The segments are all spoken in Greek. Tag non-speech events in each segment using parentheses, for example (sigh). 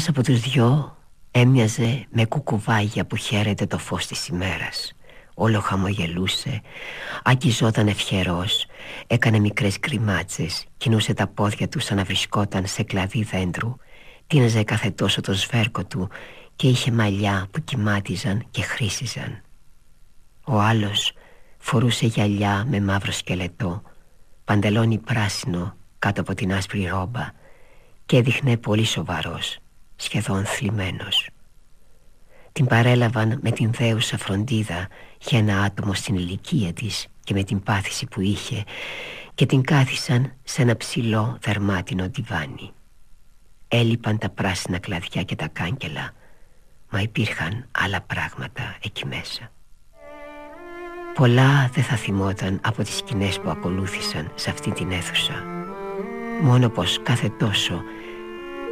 Ένας από τους δυο έμοιαζε με κουκουβάγια που χαίρεται το φως της ημέρας Όλο χαμογελούσε, αγγιζόταν ευχερός, έκανε μικρές κρυμάτσες, κινούσε τα πόδια του σαν να βρισκόταν σε κλαδί δέντρου, τίναζε κάθε τόσο το σβέρκο του και είχε μαλλιά που κοιμάτιζαν και χρήσιζαν. Ο άλλος φορούσε γυαλιά με μαύρο σκελετό, παντελόνι πράσινο κάτω από την άσπρη ρόμπα και έδειχνε πολύ σοβαρός σχεδόν θλιμμένος. Την παρέλαβαν με την δέουσα φροντίδα για ένα άτομο στην ηλικία της και με την πάθηση που είχε και την κάθισαν σε ένα ψηλό δερμάτινο διβάνι. Έλειπαν τα πράσινα κλαδιά και τα κάγκελα, μα υπήρχαν άλλα πράγματα εκεί μέσα. Πολλά δεν θα θυμόταν από τις σκηνές που ακολούθησαν σε αυτή την αίθουσα. Μόνο πως κάθε τόσο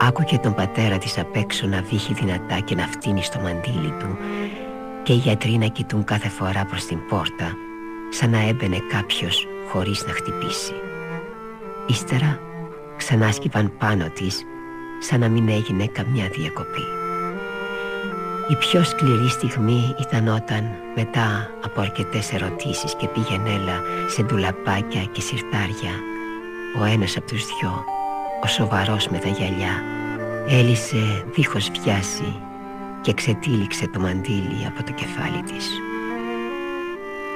Άκουγε τον πατέρα της απ' έξω να βύχει δυνατά και να φτύνει στο μαντίλι του και οι γιατροί να κοιτούν κάθε φορά προς την πόρτα σαν να έμπαινε κάποιος χωρίς να χτυπήσει. Ύστερα ξανά σκυβαν πάνω της σαν να μην έγινε καμιά διακοπή. Η πιο σκληρή στιγμή ήταν όταν μετά από αρκετές ερωτήσεις και πήγαινέλα σε ντουλαπάκια και σιρτάρια ο ένας από τους δυο ο σοβαρός με τα γυαλιά έλυσε δίχως βιάση και ξετύλιξε το μαντίλι από το κεφάλι της.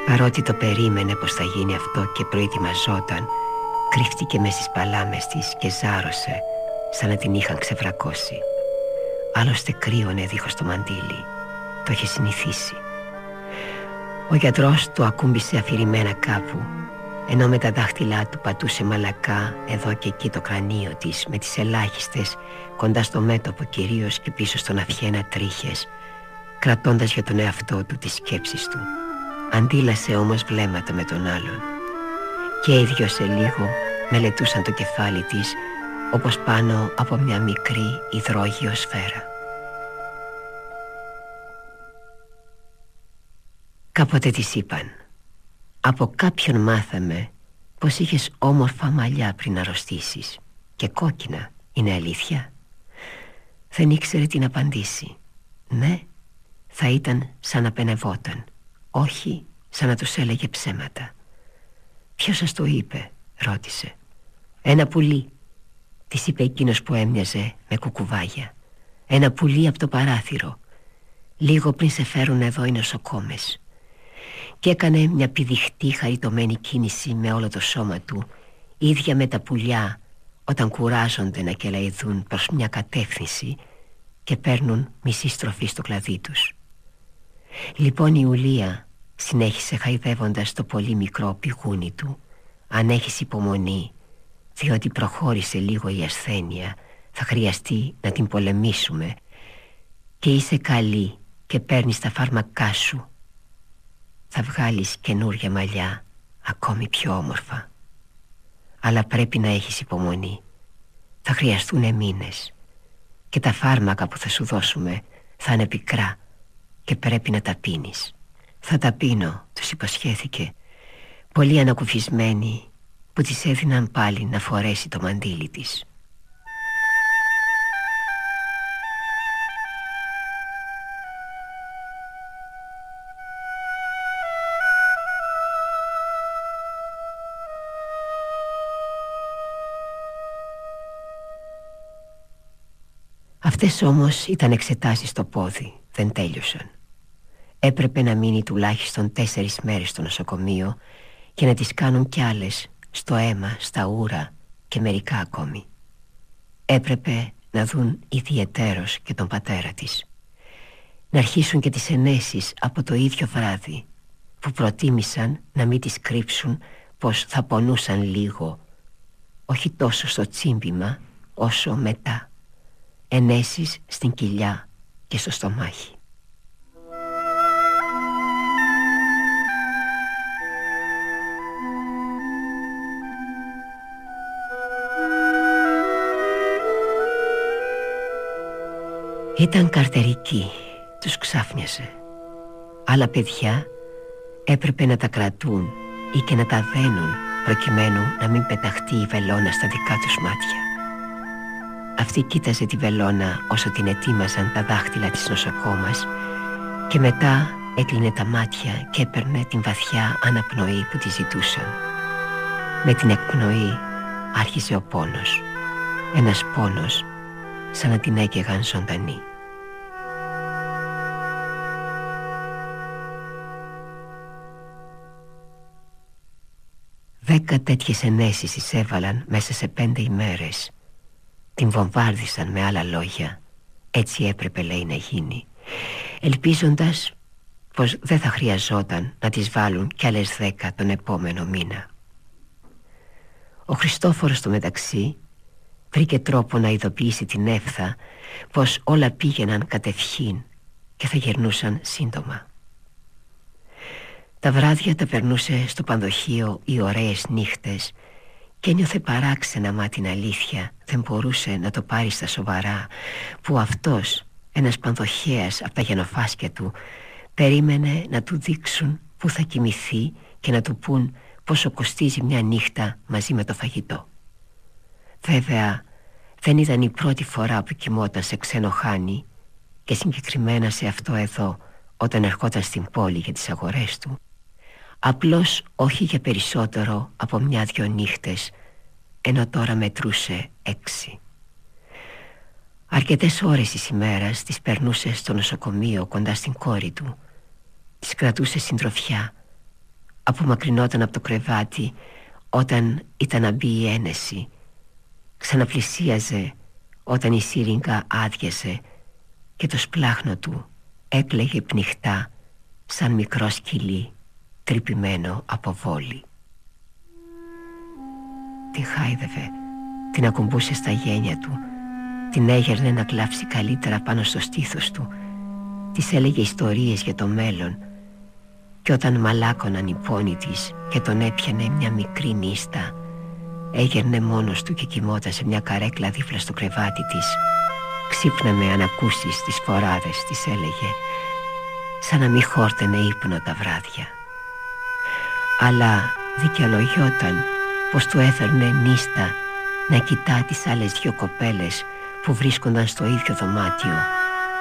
Παρότι το περίμενε πως θα γίνει αυτό και προετοιμαζόταν, κρύφτηκε μέσα στις παλάμες της και ζάρωσε σαν να την είχαν ξεβρακώσει. Άλλωστε κρύωνε δίχως το μαντίλι. Το είχε συνηθίσει. Ο γιατρός του ακούμπησε αφηρημένα κάπου ενώ με τα δάχτυλά του πατούσε μαλακά εδώ και εκεί το κρανίο της με τις ελάχιστες κοντά στο μέτωπο κυρίως και πίσω στον αυχένα τρίχες κρατώντας για τον εαυτό του τις σκέψεις του. Αντίλασε όμως βλέμματα με τον άλλον. Και οι δυο σε λίγο μελετούσαν το κεφάλι της όπως πάνω από μια μικρή υδρόγειο σφαίρα. Κάποτε της είπαν από κάποιον μάθαμε πως είχες όμορφα μαλλιά πριν αρρωστήσεις Και κόκκινα, είναι αλήθεια; Δεν ήξερε τι να απαντήσει Ναι, θα ήταν σαν να πενευόταν. Όχι, σαν να τους έλεγε ψέματα. Ποιος σας το είπε, ρώτησε. Ένα πουλί Της είπε εκείνος που έμοιαζε με κουκουβάγια. Ένα πουλί από το παράθυρο. Λίγο πριν σε φέρουν εδώ οι νοσοκόμες και έκανε μια πηδιχτή χαριτωμένη κίνηση με όλο το σώμα του ίδια με τα πουλιά όταν κουράζονται να κελαϊδούν προς μια κατεύθυνση και παίρνουν μισή στροφή στο κλαδί τους. Λοιπόν η Ουλία συνέχισε χαϊδεύοντας το πολύ μικρό πηγούνι του αν έχεις υπομονή διότι προχώρησε λίγο η ασθένεια θα χρειαστεί να την πολεμήσουμε και είσαι καλή και παίρνεις τα φάρμακά σου θα βγάλεις καινούρια μαλλιά ακόμη πιο όμορφα. Αλλά πρέπει να έχεις υπομονή. Θα χρειαστούν μήνες. Και τα φάρμακα που θα σου δώσουμε θα είναι πικρά και πρέπει να τα πίνεις. Θα τα πίνω, τους υποσχέθηκε πολύ ανακουφισμένη που της έδιναν πάλι να φορέσει το μαντίλι της Αυτές όμως ήταν εξετάσεις στο πόδι, δεν τέλειωσαν. Έπρεπε να μείνει τουλάχιστον τέσσερις μέρες στο νοσοκομείο και να τις κάνουν κι άλλες στο αίμα, στα ούρα και μερικά ακόμη. Έπρεπε να δουν ιδιαιτέρως και τον πατέρα της. Να αρχίσουν και τις ενέσεις από το ίδιο βράδυ που προτίμησαν να μην τις κρύψουν πως θα πονούσαν λίγο όχι τόσο στο τσίμπημα όσο μετά ενέσεις στην κοιλιά και στο στομάχι. Ήταν καρτερική, τους ξάφνιασε. Άλλα παιδιά έπρεπε να τα κρατούν ή και να τα δένουν προκειμένου να μην πεταχτεί η βελόνα στα δικά τους μάτια. Αυτή κοίταζε τη βελόνα όσο την ετοίμαζαν τα δάχτυλα της νοσοκόμας και μετά έκλεινε τα μάτια και έπαιρνε την βαθιά αναπνοή που τη ζητούσαν. Με την εκπνοή άρχισε ο πόνος. Ένας πόνος σαν να την έκαιγαν ζωντανή. Δέκα τέτοιες ενέσεις εισέβαλαν μέσα σε πέντε ημέρες Την βομβάρδισαν με άλλα λόγια. Έτσι έπρεπε λέει να γίνει Ελπίζοντας πως δεν θα χρειαζόταν να τις βάλουν κι άλλες δέκα τον επόμενο μήνα. Ο Χριστόφορος στο μεταξύ βρήκε τρόπο να ειδοποιήσει την έφθα πως όλα πήγαιναν κατευχήν και θα γερνούσαν σύντομα. Τα βράδια τα περνούσε στο πανδοχείο οι ωραίες νύχτες και νιώθε παράξενα μα την αλήθεια δεν μπορούσε να το πάρει στα σοβαρά που αυτός ένας πανδοχέας από τα γενοφάσκια του περίμενε να του δείξουν που θα κοιμηθεί και να του πούν πόσο κοστίζει μια νύχτα μαζί με το φαγητό. Βέβαια δεν ήταν η πρώτη φορά που κοιμόταν σε ξένο χάνι και συγκεκριμένα σε αυτό εδώ όταν ερχόταν στην πόλη για τις αγορές του Απλώς όχι για περισσότερο από μια-δυο νύχτες Ενώ τώρα μετρούσε έξι. Αρκετές ώρες της ημέρας τις περνούσε στο νοσοκομείο κοντά στην κόρη του. Τις κρατούσε συντροφιά Απομακρυνόταν από το κρεβάτι όταν ήταν να μπει η ένεση. Ξαναπλησίαζε όταν η σύριγγα άδειασε Και το σπλάχνο του έπλεγε πνιχτά σαν μικρό σκυλί τρυπημένο από βόλη. Την χάιδευε, την ακουμπούσε στα γένια του, την έγερνε να κλάψει καλύτερα πάνω στο στήθος του, της έλεγε ιστορίες για το μέλλον. Και όταν μαλάκωναν οι πόνοι της και τον έπιανε μια μικρή νύστα έγερνε μόνος του και κοιμόταν σε μια καρέκλα δίπλα στο κρεβάτι της. Ξύπναμε αν ακούσεις τις φοράδες της έλεγε σαν να μην χόρτενε ύπνο τα βράδια αλλά δικαιολογιόταν πως του έφερνε νύστα να κοιτά τις άλλες δυο κοπέλες που βρίσκονταν στο ίδιο δωμάτιο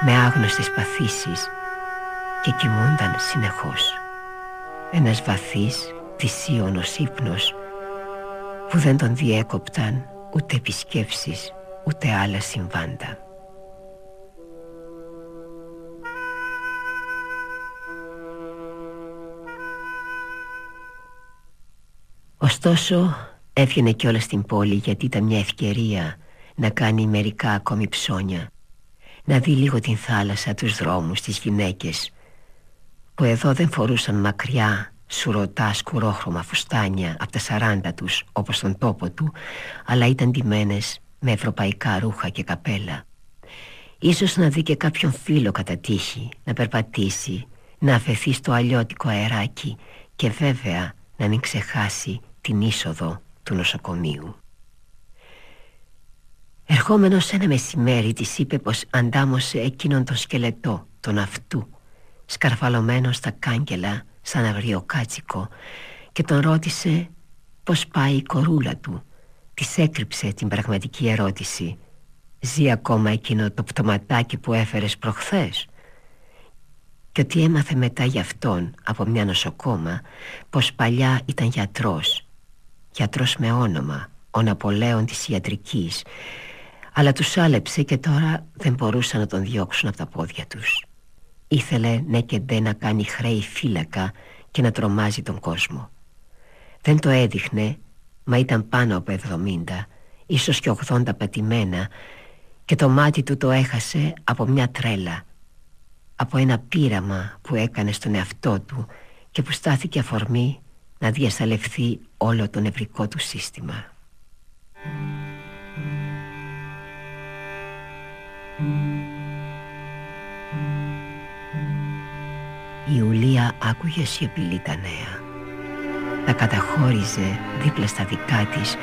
με άγνωστες παθήσεις και κοιμούνταν συνεχώς. Ένας βαθύς, θυσίωνος ύπνος που δεν τον διέκοπταν ούτε επισκέψεις ούτε άλλα συμβάντα. Ωστόσο έβγαινε κιόλας στην πόλη γιατί ήταν μια ευκαιρία να κάνει μερικά ακόμη ψώνια. Να δει λίγο την θάλασσα, τους δρόμους, τις γυναίκες που εδώ δεν φορούσαν μακριά σουρωτά σκουρόχρωμα φουστάνια από τα σαράντα τους όπως τον τόπο του αλλά ήταν ντυμένες με ευρωπαϊκά ρούχα και καπέλα. Ίσως να δει και κάποιον φίλο κατά τύχη να περπατήσει να αφαιθεί στο αλλιώτικο αεράκι και βέβαια να μην ξεχάσει την είσοδο του νοσοκομείου. Ερχόμενος ένα μεσημέρι της είπε πως αντάμωσε εκείνον τον σκελετό, τον αυτού, σκαρφαλωμένο στα κάγκελα σαν αγριοκάτσικο και τον ρώτησε πως πάει η κορούλα του. Της έκρυψε την πραγματική ερώτηση «Ζει ακόμα εκείνο το πτωματάκι που έφερες προχθές» και ότι έμαθε μετά για αυτόν από μια νοσοκόμα πως παλιά ήταν γιατρός γιατρός με όνομα, ο Ναπολέον της ιατρικής. Αλλά τους άλεψε και τώρα δεν μπορούσαν να τον διώξουν από τα πόδια τους. Ήθελε ναι και ντε να κάνει χρέη φύλακα και να τρομάζει τον κόσμο. Δεν το έδειχνε, μα ήταν πάνω από 70 Ίσως και 80 πατημένα Και το μάτι του το έχασε από μια τρέλα Από ένα πείραμα που έκανε στον εαυτό του Και που στάθηκε αφορμή να διασταλευθεί όλο το νευρικό του σύστημα. Η Ιουλία άκουγε σιωπηλή τα νέα. Τα καταχώριζε δίπλα στα δικά της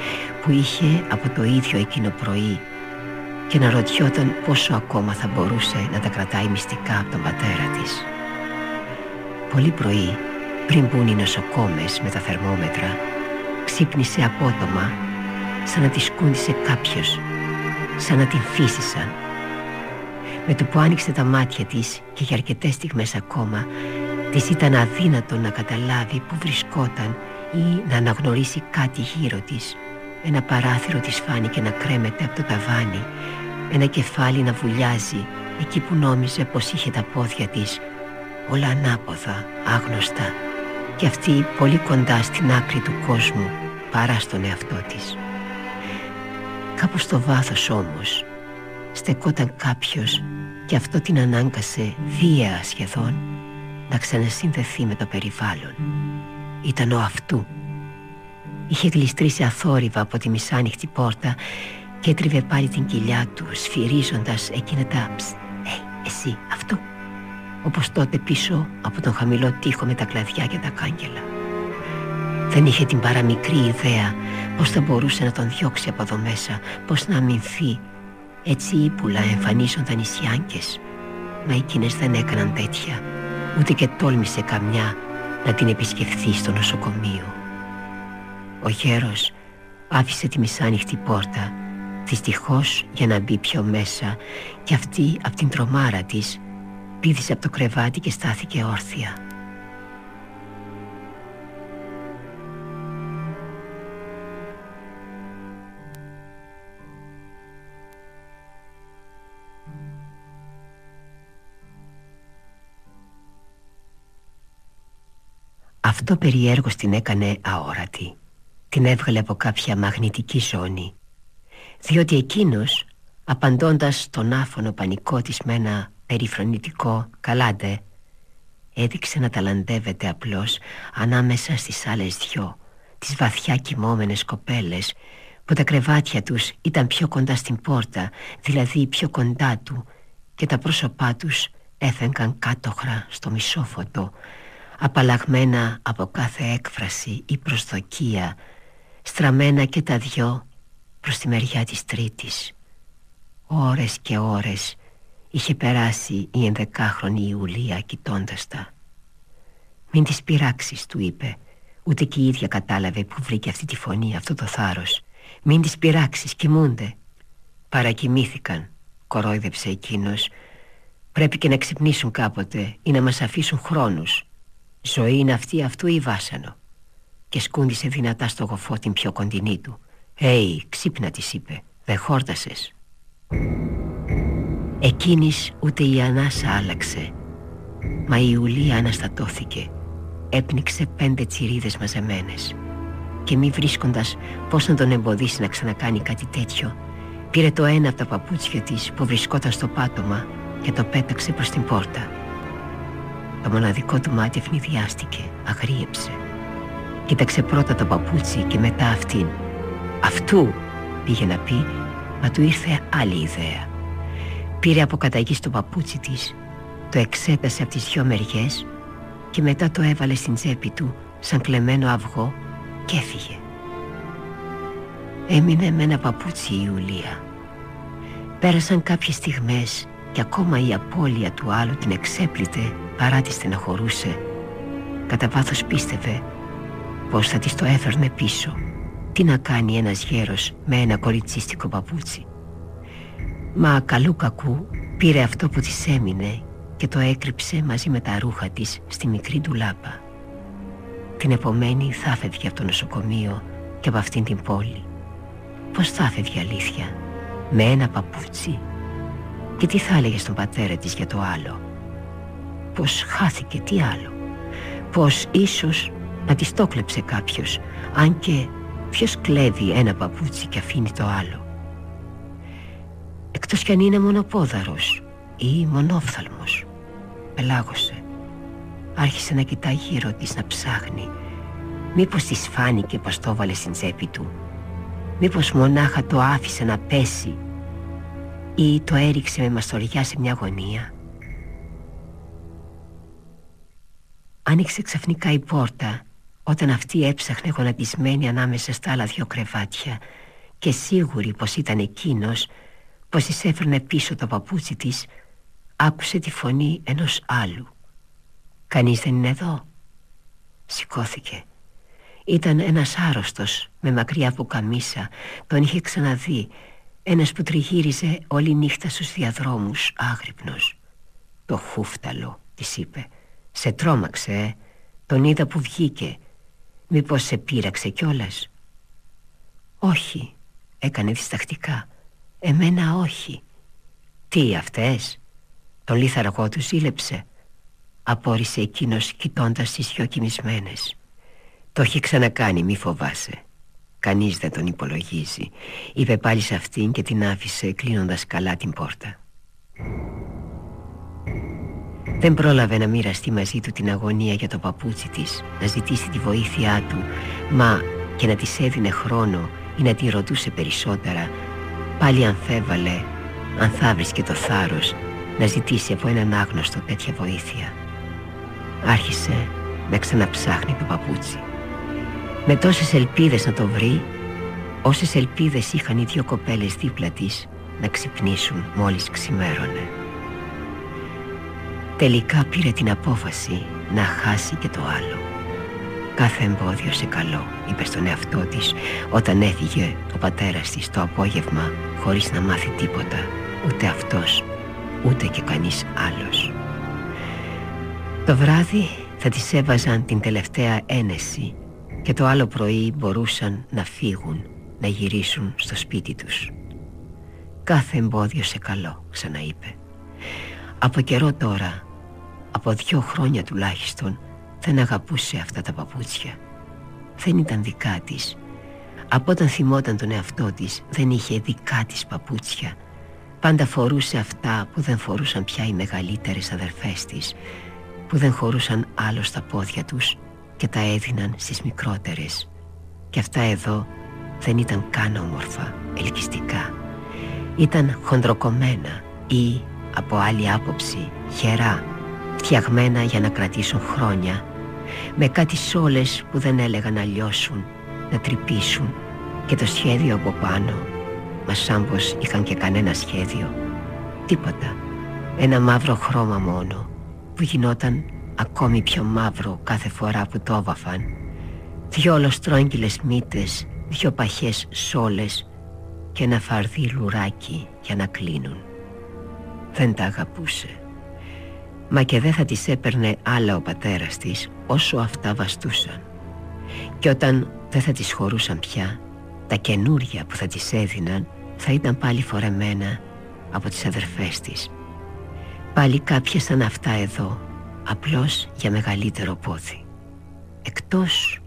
Που είχε από το ίδιο εκείνο πρωί Και να ρωτιόταν πόσο ακόμα θα μπορούσε να τα κρατάει μυστικά από τον πατέρα της. Πολύ πρωί πριν μπουν οι νοσοκόμες με τα θερμόμετρα Ξύπνησε απότομα Σαν να τη σκούντισε κάποιος Σαν να την φύσισαν Με το που άνοιξε τα μάτια της Και για αρκετές στιγμές ακόμα Της ήταν αδύνατο να καταλάβει που βρισκόταν Ή να αναγνωρίσει κάτι γύρω της. Ένα παράθυρο της φάνηκε να κρέμεται από το ταβάνι Ένα κεφάλι να βουλιάζει Εκεί που νόμιζε πως είχε τα πόδια της Όλα ανάποδα, άγνωστα και αυτή πολύ κοντά στην άκρη του κόσμου παρά στον εαυτό της. Κάπου στο βάθος όμως στεκόταν κάποιος και αυτό την ανάγκασε βία σχεδόν να ξανασυνδεθεί με το περιβάλλον. Ήταν ο αυτού. Είχε γλιστρήσει αθόρυβα από τη μισάνοιχτη πόρτα και έτριβε πάλι την κοιλιά του σφυρίζοντας εκείνα τα «Ψ, ε, εσύ, αυτού» όπως τότε πίσω από τον χαμηλό τοίχο με τα κλαδιά και τα κάγκελα. Δεν είχε την παραμικρή ιδέα πως θα μπορούσε να τον διώξει από εδώ μέσα, πως να αμυνθεί. Έτσι ύπουλα εμφανίζονταν οι σιάνκες, μα εκείνες δεν έκαναν τέτοια, ούτε και τόλμησε καμιά να την επισκεφθεί στο νοσοκομείο. Ο γέρος άφησε τη μισάνοιχτη πόρτα, δυστυχώς για να μπει πιο μέσα και αυτή από την τρομάρα της Πήδησε από το κρεβάτι και στάθηκε όρθια. Αυτό περιέργως την έκανε αόρατη. Την έβγαλε από κάποια μαγνητική ζώνη. Διότι εκείνος Απαντώντας στον άφωνο πανικό της με ένα περιφρονητικό. «Καλάντε» έδειξε να ταλαντεύεται απλώς ανάμεσα στις άλλες δυο τις βαθιά κοιμόμενες κοπέλες που τα κρεβάτια τους ήταν πιο κοντά στην πόρτα δηλαδή πιο κοντά του και τα πρόσωπά τους έφεγγαν κάτοχρα στο μισόφωτο απαλλαγμένα από κάθε έκφραση ή προσδοκία στραμμένα και τα δυο προς τη μεριά της τρίτης. Ώρες και ώρες Είχε περάσει η ενδεκάχρονη Ιουλία κοιτώντας τα. «Μην τις πειράξεις» του είπε. Ούτε και η ίδια κατάλαβε που βρήκε αυτή τη φωνή, αυτό το θάρρος. «Μην τις πειράξεις, κοιμούνται» Παρακοιμήθηκαν, κορόιδεψε εκείνος. Πρέπει και να ξυπνήσουν κάποτε ή να μας αφήσουν χρόνους. Ζωή είναι αυτή αυτού ή βάσανο Και σκούντισε δυνατά στο γοφό την πιο κοντινή του. «Έι, ξύπνα» της είπε, δεν χόρτασες Εκείνης ούτε η ανάσα άλλαξε. Μα η Ιουλία αναστατώθηκε. Έπνιξε πέντε τσιρίδες μαζεμένες. Και μη βρίσκοντας πως να τον εμποδίσει να ξανακάνει κάτι τέτοιο Πήρε το ένα από τα παπούτσια της που βρισκόταν στο πάτωμα Και το πέταξε προς την πόρτα. Το μοναδικό του μάτι ευνηδιάστηκε, αγρίεψε. Κοίταξε πρώτα το παπούτσι και μετά αυτήν. Αυτού πήγε να πει Μα του ήρθε άλλη ιδέα Πήρε από καταγή στο παπούτσι της Το εξέτασε από τις δυο μεριές Και μετά το έβαλε στην τσέπη του Σαν κλεμμένο αυγό Και έφυγε. Έμεινε με ένα παπούτσι η Ιουλία. Πέρασαν κάποιες στιγμές Και ακόμα η απώλεια του άλλου την εξέπλητε Παρά τη στεναχωρούσε Κατά βάθος πίστευε Πως θα της το έφερνε πίσω. Τι να κάνει ένας γέρος Με ένα κοριτσίστικο παπούτσι; Μα καλού κακού πήρε αυτό που της έμεινε και το έκρυψε μαζί με τα ρούχα της στη μικρή ντουλάπα. Την επομένη θα φεύγει από το νοσοκομείο και από αυτήν την πόλη. Πώς θα φεύγει αλήθεια; με ένα παπούτσι; Και τι θα έλεγε στον πατέρα της για το άλλο; Πως χάθηκε, τι άλλο; Πως ίσως να της το κλέψε κάποιος Αν και ποιος κλέβει ένα παπούτσι και αφήνει το άλλο; Εκτός κι αν είναι μονοπόδαρος ή μονόφθαλμος Πελάγωσε. Άρχισε να κοιτάει γύρω της να ψάχνει. Μήπως της φάνηκε πως το έβαλε στην τσέπη του. Μήπως μονάχα το άφησε να πέσει ή το έριξε με μαστοριά σε μια γωνία. Άνοιξε ξαφνικά η πόρτα όταν αυτή έψαχνε γονατισμένη ανάμεσα στα άλλα δυο κρεβάτια και σίγουρη πως ήταν εκείνος πως της έφερνε πίσω το παπούτσι της άκουσε τη φωνή ενός άλλου. «Κανείς δεν είναι εδώ» Σηκώθηκε. Ήταν ένας άρρωστος με μακριά καμίσα Τον είχε ξαναδεί. Ένας που τριγύριζε όλη νύχτα στους διαδρόμους άγρυπνος. Το χούφταλο της είπε. Σε τρόμαξε ε; Τον είδα που βγήκε. Μήπως σε πείραξε κιόλας; Όχι Έκανε διστακτικά Εμένα όχι. Τι αυτές; Τον λίθαργό τους ζήλεψε Απόρρισε εκείνος κοιτώντας τις δυο κοιμισμένες. Το έχει ξανακάνει μη φοβάσαι. Κανείς δεν τον υπολογίζει. Είπε πάλι σε αυτήν και την άφησε κλείνοντας καλά την πόρτα. Δεν πρόλαβε να μοιραστεί μαζί του την αγωνία για το παπούτσι της Να ζητήσει τη βοήθειά του Μα και να της έδινε χρόνο ή να τη ρωτούσε περισσότερα Πάλι αμφέβαλε αν θα βρίσκε το θάρρος να ζητήσει από έναν άγνωστο τέτοια βοήθεια. Άρχισε να ξαναψάχνει το παπούτσι. Με τόσες ελπίδες να το βρει Όσες ελπίδες είχαν οι δύο κοπέλες δίπλα της Να ξυπνήσουν μόλις ξημέρωνε. Τελικά πήρε την απόφαση να χάσει και το άλλο Κάθε εμπόδιο σε καλό, είπε στον εαυτό της Όταν έφυγε ο πατέρας της το απόγευμα Χωρίς να μάθει τίποτα Ούτε αυτός, ούτε και κανείς άλλος Το βράδυ θα της έβαζαν την τελευταία ένεση και το άλλο πρωί μπορούσαν να φύγουν, να γυρίσουν στο σπίτι τους. Κάθε εμπόδιο σε καλό, ξαναείπε. Από καιρό τώρα, από δυο χρόνια τουλάχιστον, δεν αγαπούσε αυτά τα παπούτσια. Δεν ήταν δικά της. Από όταν θυμόταν τον εαυτό της, δεν είχε δικά της παπούτσια. Πάντα φορούσε αυτά που δεν φορούσαν πια οι μεγαλύτερες αδερφές της, που δεν χωρούσαν άλλο στα πόδια τους και τα έδιναν στις μικρότερες και αυτά εδώ δεν ήταν καν όμορφα, ελκυστικά ήταν χοντροκομμένα ή από άλλη άποψη γερά φτιαγμένα για να κρατήσουν χρόνια με κάτι σόλες που δεν έλεγαν να λιώσουν να τρυπήσουν και το σχέδιο από πάνω μας σαν πως είχαν και κανένα σχέδιο τίποτα ένα μαύρο χρώμα μόνο που γινόταν ακόμη πιο μαύρο κάθε φορά που το έβαφαν δυο ολοστρόγγυλες μύτες, δυο παχές σόλες και ένα φαρδί λουράκι για να κλείνουν. Δεν τα αγαπούσε. Μα και δεν θα τις έπαιρνε άλλα ο πατέρας της όσο αυτά βαστούσαν. Και όταν δεν θα τις χωρούσαν πια, τα καινούρια που θα τις έδιναν θα ήταν πάλι φορεμένα από τις αδερφές της. Πάλι κάποιες σαν αυτά εδώ απλώς για μεγαλύτερο πόδι. Εκτός,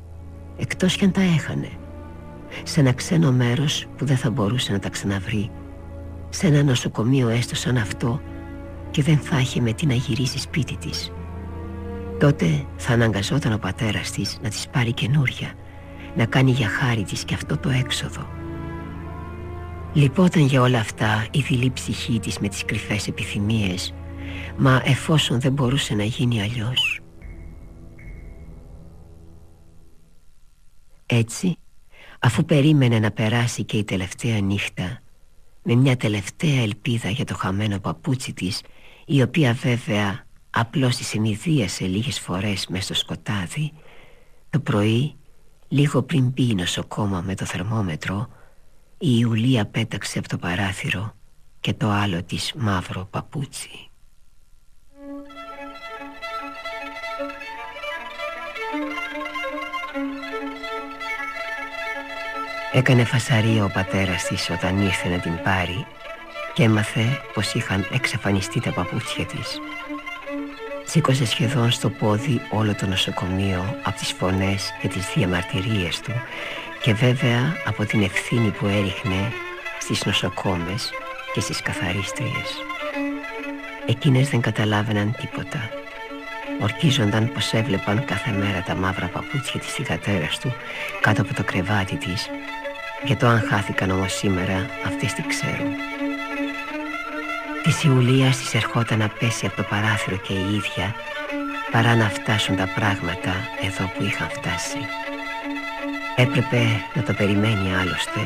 εκτός κι αν τα έχανε. Σε ένα ξένο μέρος που δεν θα μπορούσε να τα ξαναβρει. Σε ένα νοσοκομείο έστω σαν αυτό και δεν θα είχε με τι να γυρίσει σπίτι της. Τότε θα αναγκαζόταν ο πατέρας της να της πάρει καινούρια, να κάνει για χάρη της και αυτό το έξοδο. Λυπόταν για όλα αυτά η δειλή ψυχή της με τις κρυφές επιθυμίες Μα εφόσον δεν μπορούσε να γίνει αλλιώς Έτσι αφού περίμενε να περάσει και η τελευταία νύχτα με μια τελευταία ελπίδα για το χαμένο παπούτσι της η οποία βέβαια απλώς τη συνειδίασε λίγες φορές μέσα στο σκοτάδι το πρωί λίγο πριν μπει νοσοκόμα με το θερμόμετρο η Ιουλία πέταξε από το παράθυρο και το άλλο της μαύρο παπούτσι. Έκανε φασαρία ο πατέρας της όταν ήρθε να την πάρει και έμαθε πως είχαν εξαφανιστεί τα παπούτσια της. Σήκωσε σχεδόν στο πόδι όλο το νοσοκομείο από τις φωνές και τις διαμαρτυρίες του και βέβαια από την ευθύνη που έριχνε στις νοσοκόμες και στις καθαρίστριες. Εκείνες δεν καταλάβαιναν τίποτα. Ορκίζονταν πως έβλεπαν κάθε μέρα τα μαύρα παπούτσια της θυγατέρας του κάτω από το κρεβάτι της για το αν χάθηκαν όμως σήμερα αυτές τις ξέρουν. Τη Ιουλία της ερχόταν να πέσει από το παράθυρο και η ίδια παρά να φτάσουν τα πράγματα εδώ που είχαν φτάσει. Έπρεπε να το περιμένει άλλωστε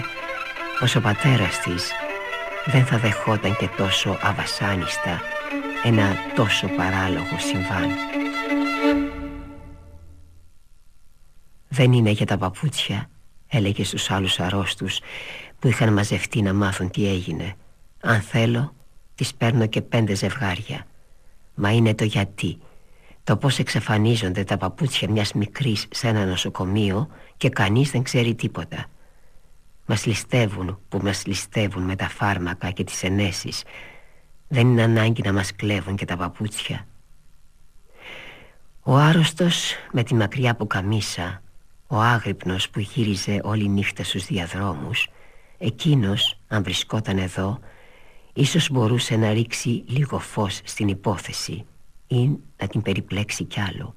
πως ο πατέρας της δεν θα δεχόταν και τόσο αβασάνιστα ένα τόσο παράλογο συμβάν. Δεν είναι για τα παπούτσια, έλεγε στους άλλους αρρώστους που είχαν μαζευτεί να μάθουν τι έγινε. Αν θέλω, τις παίρνω και πέντε ζευγάρια. Μα είναι το γιατί. Το πώς εξαφανίζονται τα παπούτσια μιας μικρής σε ένα νοσοκομείο και κανείς δεν ξέρει τίποτα. Μας ληστεύουν που μας ληστεύουν με τα φάρμακα και τις ενέσεις. Δεν είναι ανάγκη να μας κλέβουν και τα παπούτσια. Ο άρρωστος με τη μακριά που καμίσα, ο άγρυπνος που γύριζε όλη νύχτα στους διαδρόμους, εκείνος, αν βρισκόταν εδώ, ίσως μπορούσε να ρίξει λίγο φως στην υπόθεση ή να την περιπλέξει κι άλλο,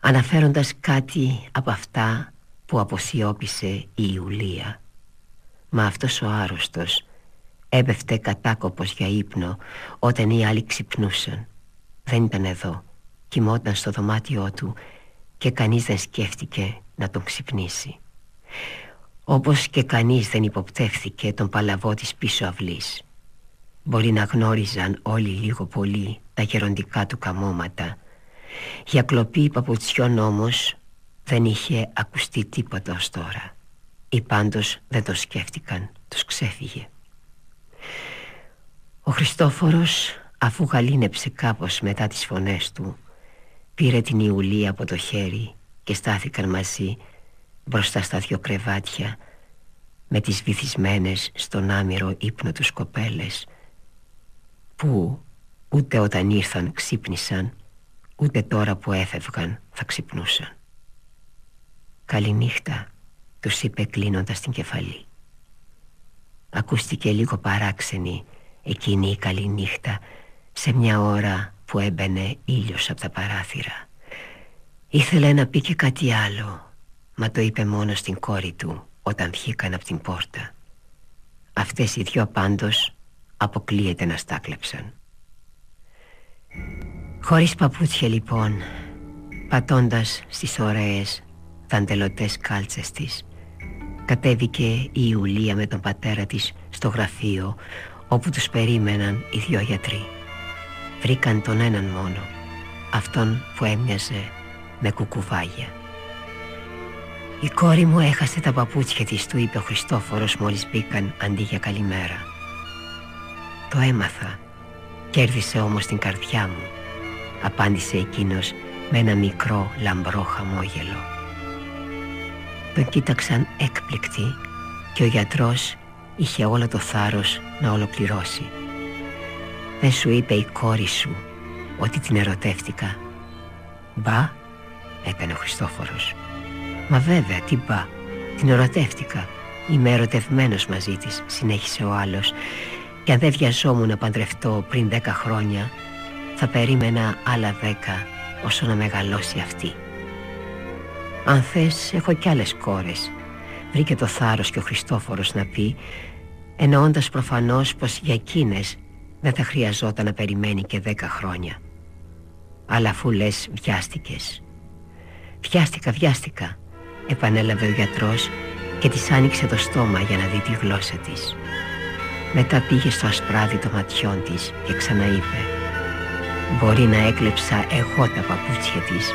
αναφέροντας κάτι από αυτά που αποσιώπησε η Ιουλία. Μα αυτός ο άρρωστος έπεφτε κατάκοπος για ύπνο όταν οι άλλοι ξυπνούσαν. Δεν ήταν εδώ, κοιμόταν στο δωμάτιό του και κανείς δεν σκέφτηκε να τον ξυπνήσει. Όπως και κανείς δεν υποπτεύθηκε τον παλαβό της πίσω αυλής. Μπορεί να γνώριζαν όλοι λίγο πολύ τα γεροντικά του καμώματα. Για κλοπή παπουτσιών όμως δεν είχε ακουστεί τίποτα ως τώρα. Ή πάντως δεν το σκέφτηκαν, τους ξέφυγε. Ο Χριστόφορος αφού γαλήνεψε κάπως μετά τις φωνές του πήρε την Ιουλία από το χέρι και στάθηκαν μαζί μπροστά στα δυο κρεβάτια με τις βυθισμένες στον άμυρο ύπνο τους κοπέλες που ούτε όταν ήρθαν ξύπνησαν ούτε τώρα που έφευγαν θα ξυπνούσαν. «Καληνύχτα», τους είπε κλείνοντας την κεφαλή. Ακούστηκε λίγο παράξενη εκείνη η καληνύχτα σε μια ώρα που έμπαινε ήλιος από τα παράθυρα. Ήθελε να πει και κάτι άλλο, μα το είπε μόνο στην κόρη του όταν βγήκαν από την πόρτα. Αυτές οι δυο πάντως αποκλείεται να στάκλεψαν. Χωρίς παπούτσια λοιπόν, πατώντας στις ωραίες δαντελωτές κάλτσες της, κατέβηκε η Ιουλία με τον πατέρα της στο γραφείο όπου τους περίμεναν οι δυο γιατροί. Βρήκαν τον έναν μόνο, αυτόν που έμοιαζε με κουκουβάγια. «Η κόρη μου έχασε τα παπούτσια της», του είπε ο Χριστόφορος μόλις μπήκαν αντί για καλημέρα. Το έμαθα. Κέρδισε όμως την καρδιά μου Απάντησε εκείνος με ένα μικρό λαμπρό χαμόγελο. Τον κοίταξαν έκπληκτοι Και ο γιατρός είχε όλο το θάρρος να ολοκληρώσει. Δεν σου είπε η κόρη σου Ότι την ερωτεύτηκα. Μπα Έκανε ο Χριστόφορος. Μα βέβαια τι μπα Την ερωτεύτηκα. Είμαι ερωτευμένος μαζί της Συνέχισε ο άλλος και αν δεν βιαζόμουν να παντρευτώ πριν δέκα χρόνια Θα περίμενα άλλα δέκα όσο να μεγαλώσει αυτή. Αν θες έχω κι άλλες κόρες. Βρήκε το θάρρος και ο Χριστόφορος να πει Εννοώντας προφανώς πως για εκείνες δεν θα χρειαζόταν να περιμένει και δέκα χρόνια. Αλλά αφού λες βιάστηκες. Βιάστηκα, βιάστηκα Επανέλαβε ο γιατρός και της άνοιξε το στόμα για να δει τη γλώσσα της μετά πήγε στο ασπράδι των ματιών της και ξαναείπε «Μπορεί να έκλεψα εγώ τα παπούτσια της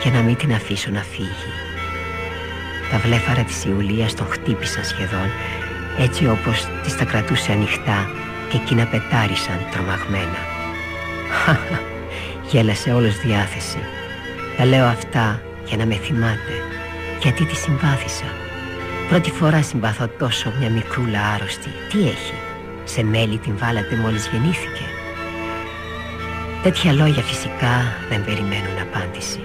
και να μην την αφήσω να φύγει». Τα βλέφαρα της Ιουλίας τον χτύπησαν σχεδόν έτσι όπως της τα κρατούσε ανοιχτά και εκείνα πετάρισαν τρομαγμένα. «Χαχα», γέλασε όλος διάθεση. «Τα λέω αυτά για να με θυμάται, γιατί τη συμπάθησα. Πρώτη φορά συμπαθώ τόσο μια μικρούλα άρρωστη. Τι έχει, σε μέλη την βάλατε μόλις γεννήθηκε. Τέτοια λόγια φυσικά δεν περιμένουν απάντηση.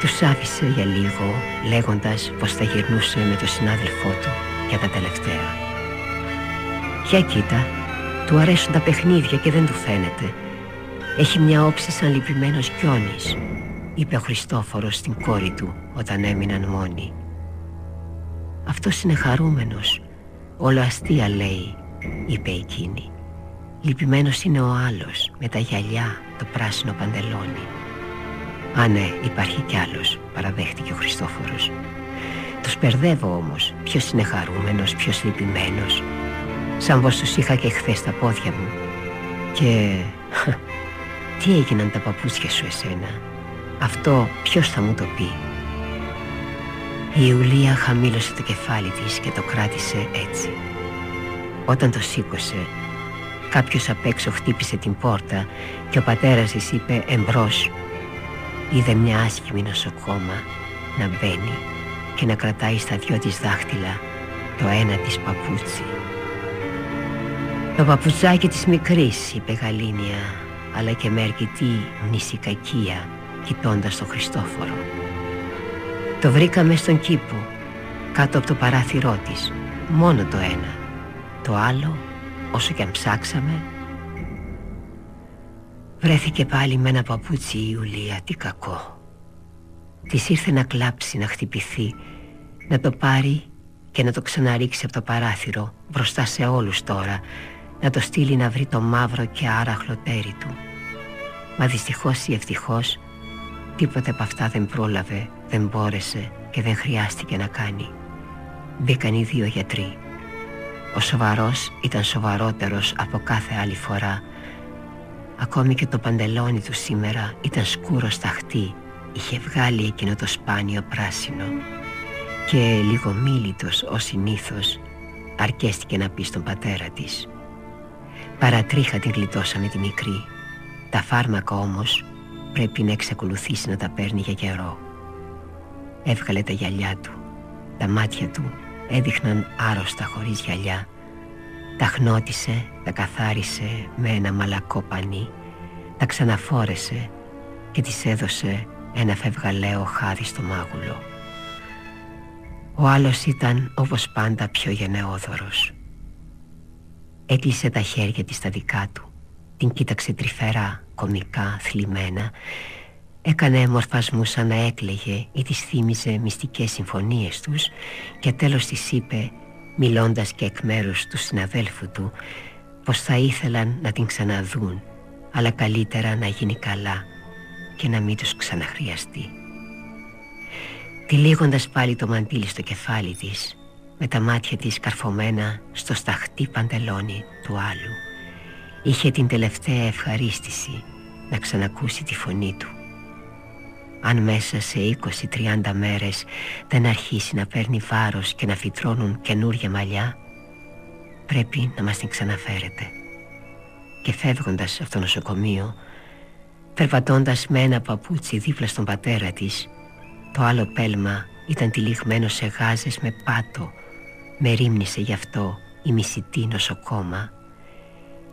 Τους άφησε για λίγο λέγοντας πως θα γυρνούσε με τον συνάδελφό του για τα τελευταία. Για κοίτα, του αρέσουν τα παιχνίδια και δεν του φαίνεται. Έχει μια όψη σαν λυπημένος κιόνης, είπε ο Χριστόφορος στην κόρη του όταν έμειναν μόνοι. Αυτός είναι χαρούμενος, όλο αστεία λέει, είπε εκείνη. Λυπημένος είναι ο άλλος, με τα γυαλιά, το πράσινο παντελόνι. «Α ναι, υπάρχει κι άλλος», παραδέχτηκε ο Χριστόφορος. Τους μπερδεύω όμως, ποιος είναι χαρούμενος, ποιος λυπημένος. Σαν πως τους είχα και χθες τα πόδια μου. Και... Τι έγιναν τα παπούτσια σου εσένα. Αυτό ποιος θα μου το πει. Η Ιουλία χαμήλωσε το κεφάλι της και το κράτησε έτσι. Όταν το σήκωσε, κάποιος απ' έξω χτύπησε την πόρτα και ο πατέρας της είπε «Εμπρός» είδε μια άσχημη νοσοκόμα να μπαίνει και να κρατάει στα δυο της δάχτυλα το ένα της παπούτσι. Το παπουτσάκι της μικρής, είπε Γαλήνια, αλλά και με αρκετή μνησικακία, κοιτώντας τον Χριστόφορο. Το βρήκαμε στον κήπο, κάτω από το παράθυρό της, μόνο το ένα. Το άλλο, όσο και αν ψάξαμε, Βρέθηκε πάλι με ένα παπούτσι η Ιουλία, τι κακό. Της ήρθε να κλάψει, να χτυπηθεί, να το πάρει και να το ξαναρίξει από το παράθυρο μπροστά σε όλους τώρα, να το στείλει να βρει το μαύρο και άραχλο τέρι του. Μα δυστυχώς ή ευτυχώς τίποτε από αυτά δεν πρόλαβε, δεν μπόρεσε και δεν χρειάστηκε να κάνει. Μπήκαν οι δύο γιατροί. Ο σοβαρός ήταν σοβαρότερος από κάθε άλλη φορά. Ακόμη και το παντελόνι του σήμερα ήταν σκούρο σταχτή. Είχε βγάλει εκείνο το σπάνιο πράσινο. Και λίγο μίλητος ως συνήθως Αρκέστηκε να πει στον πατέρα της. Παρατρίχα την γλιτώσαμε τη μικρή. Τα φάρμακα όμως πρέπει να εξακολουθήσει να τα παίρνει για καιρό Έβγαλε τα γυαλιά του Τα μάτια του έδειχναν άρρωστα χωρίς γυαλιά. Τα χνώτισε, τα καθάρισε με ένα μαλακό πανί. Τα ξαναφόρεσε και της έδωσε ένα φευγαλαίο χάδι στο μάγουλο. Ο άλλος ήταν όπως πάντα πιο γενναιόδωρος. Έκλεισε τα χέρια της στα δικά του. Την κοίταξε τρυφερά, κομικά, θλιμμένα Έκανε μορφασμούς σαν να έκλαιγε ή της θύμιζε μυστικές συμφωνίες τους Και τέλος της είπε μιλώντας και εκ μέρους του συναδέλφου του πως θα ήθελαν να την ξαναδούν αλλά καλύτερα να γίνει καλά και να μην τους ξαναχρειαστεί. Τυλίγοντας πάλι το μαντίλι στο κεφάλι της με τα μάτια της καρφωμένα στο σταχτή παντελόνι του άλλου είχε την τελευταία ευχαρίστηση να ξανακούσει τη φωνή του αν μέσα σε 20-30 μέρες δεν αρχίσει να παίρνει βάρος και να φυτρώνουν καινούρια μαλλιά πρέπει να μας την ξαναφέρετε. Και φεύγοντας από το νοσοκομείο περπατώντας με ένα παπούτσι δίπλα στον πατέρα της το άλλο πέλμα ήταν τυλιγμένο σε γάζες με πάτο. Με ρίμνησε γι' αυτό η μισητή νοσοκόμα.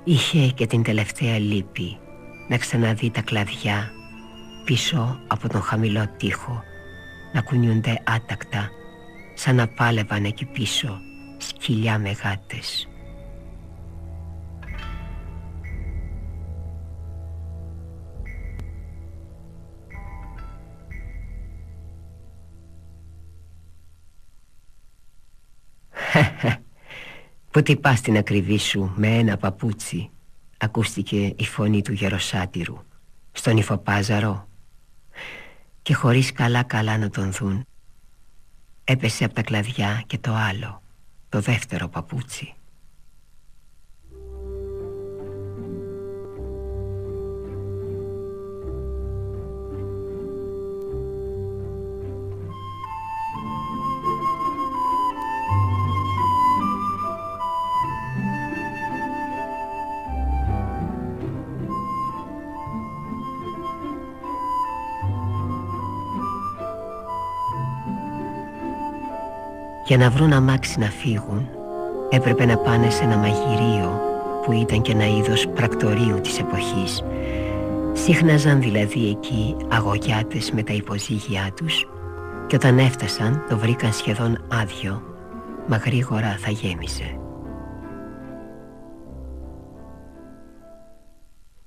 Είχε και την τελευταία λύπη να ξαναδεί τα κλαδιά πίσω από τον χαμηλό τοίχο να κουνιούνται άτακτα σαν να πάλευαν εκεί πίσω σκυλιά με γάτες. Που τι πας την ακριβή σου με ένα παπούτσι Ακούστηκε η φωνή του γεροσάτηρου Στον υφοπάζαρο και χωρίς καλά καλά να τον δουν έπεσε από τα κλαδιά και το άλλο, το δεύτερο παπούτσι. Για να βρουν αμάξι να φύγουν έπρεπε να πάνε σε ένα μαγειρίο που ήταν και ένα είδος πρακτορείου της εποχής. Σύχναζαν δηλαδή εκεί αγωγιάτες με τα υποζύγια τους και όταν έφτασαν το βρήκαν σχεδόν άδειο, μα γρήγορα θα γέμισε.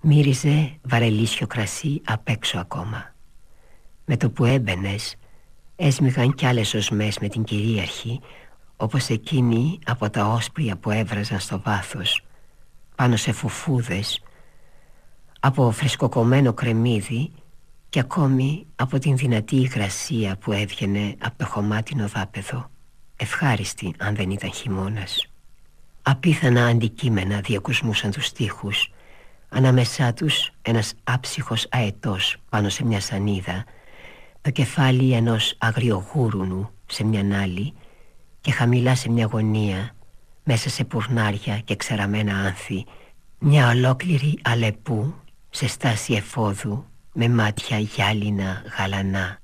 Μύριζε βαρελίσιο κρασί απ' έξω ακόμα. Με το που έμπαινες έσμιγαν κι άλλες οσμές με την κυρίαρχη όπως εκείνη από τα όσπρια που έβραζαν στο βάθος πάνω σε φουφούδες από φρεσκοκομμένο κρεμμύδι και ακόμη από την δυνατή υγρασία που έβγαινε από το χωμάτινο δάπεδο ευχάριστη αν δεν ήταν χειμώνας. Απίθανα αντικείμενα διακουσμούσαν τους τοίχους ανάμεσά τους ένας άψυχος αετός πάνω σε μια σανίδα το κεφάλι ενός αγριογούρουνου σε μια άλλη και χαμηλά σε μια γωνία μέσα σε πουρνάρια και ξεραμένα άνθη μια ολόκληρη αλεπού σε στάση εφόδου με μάτια γυάλινα γαλανά.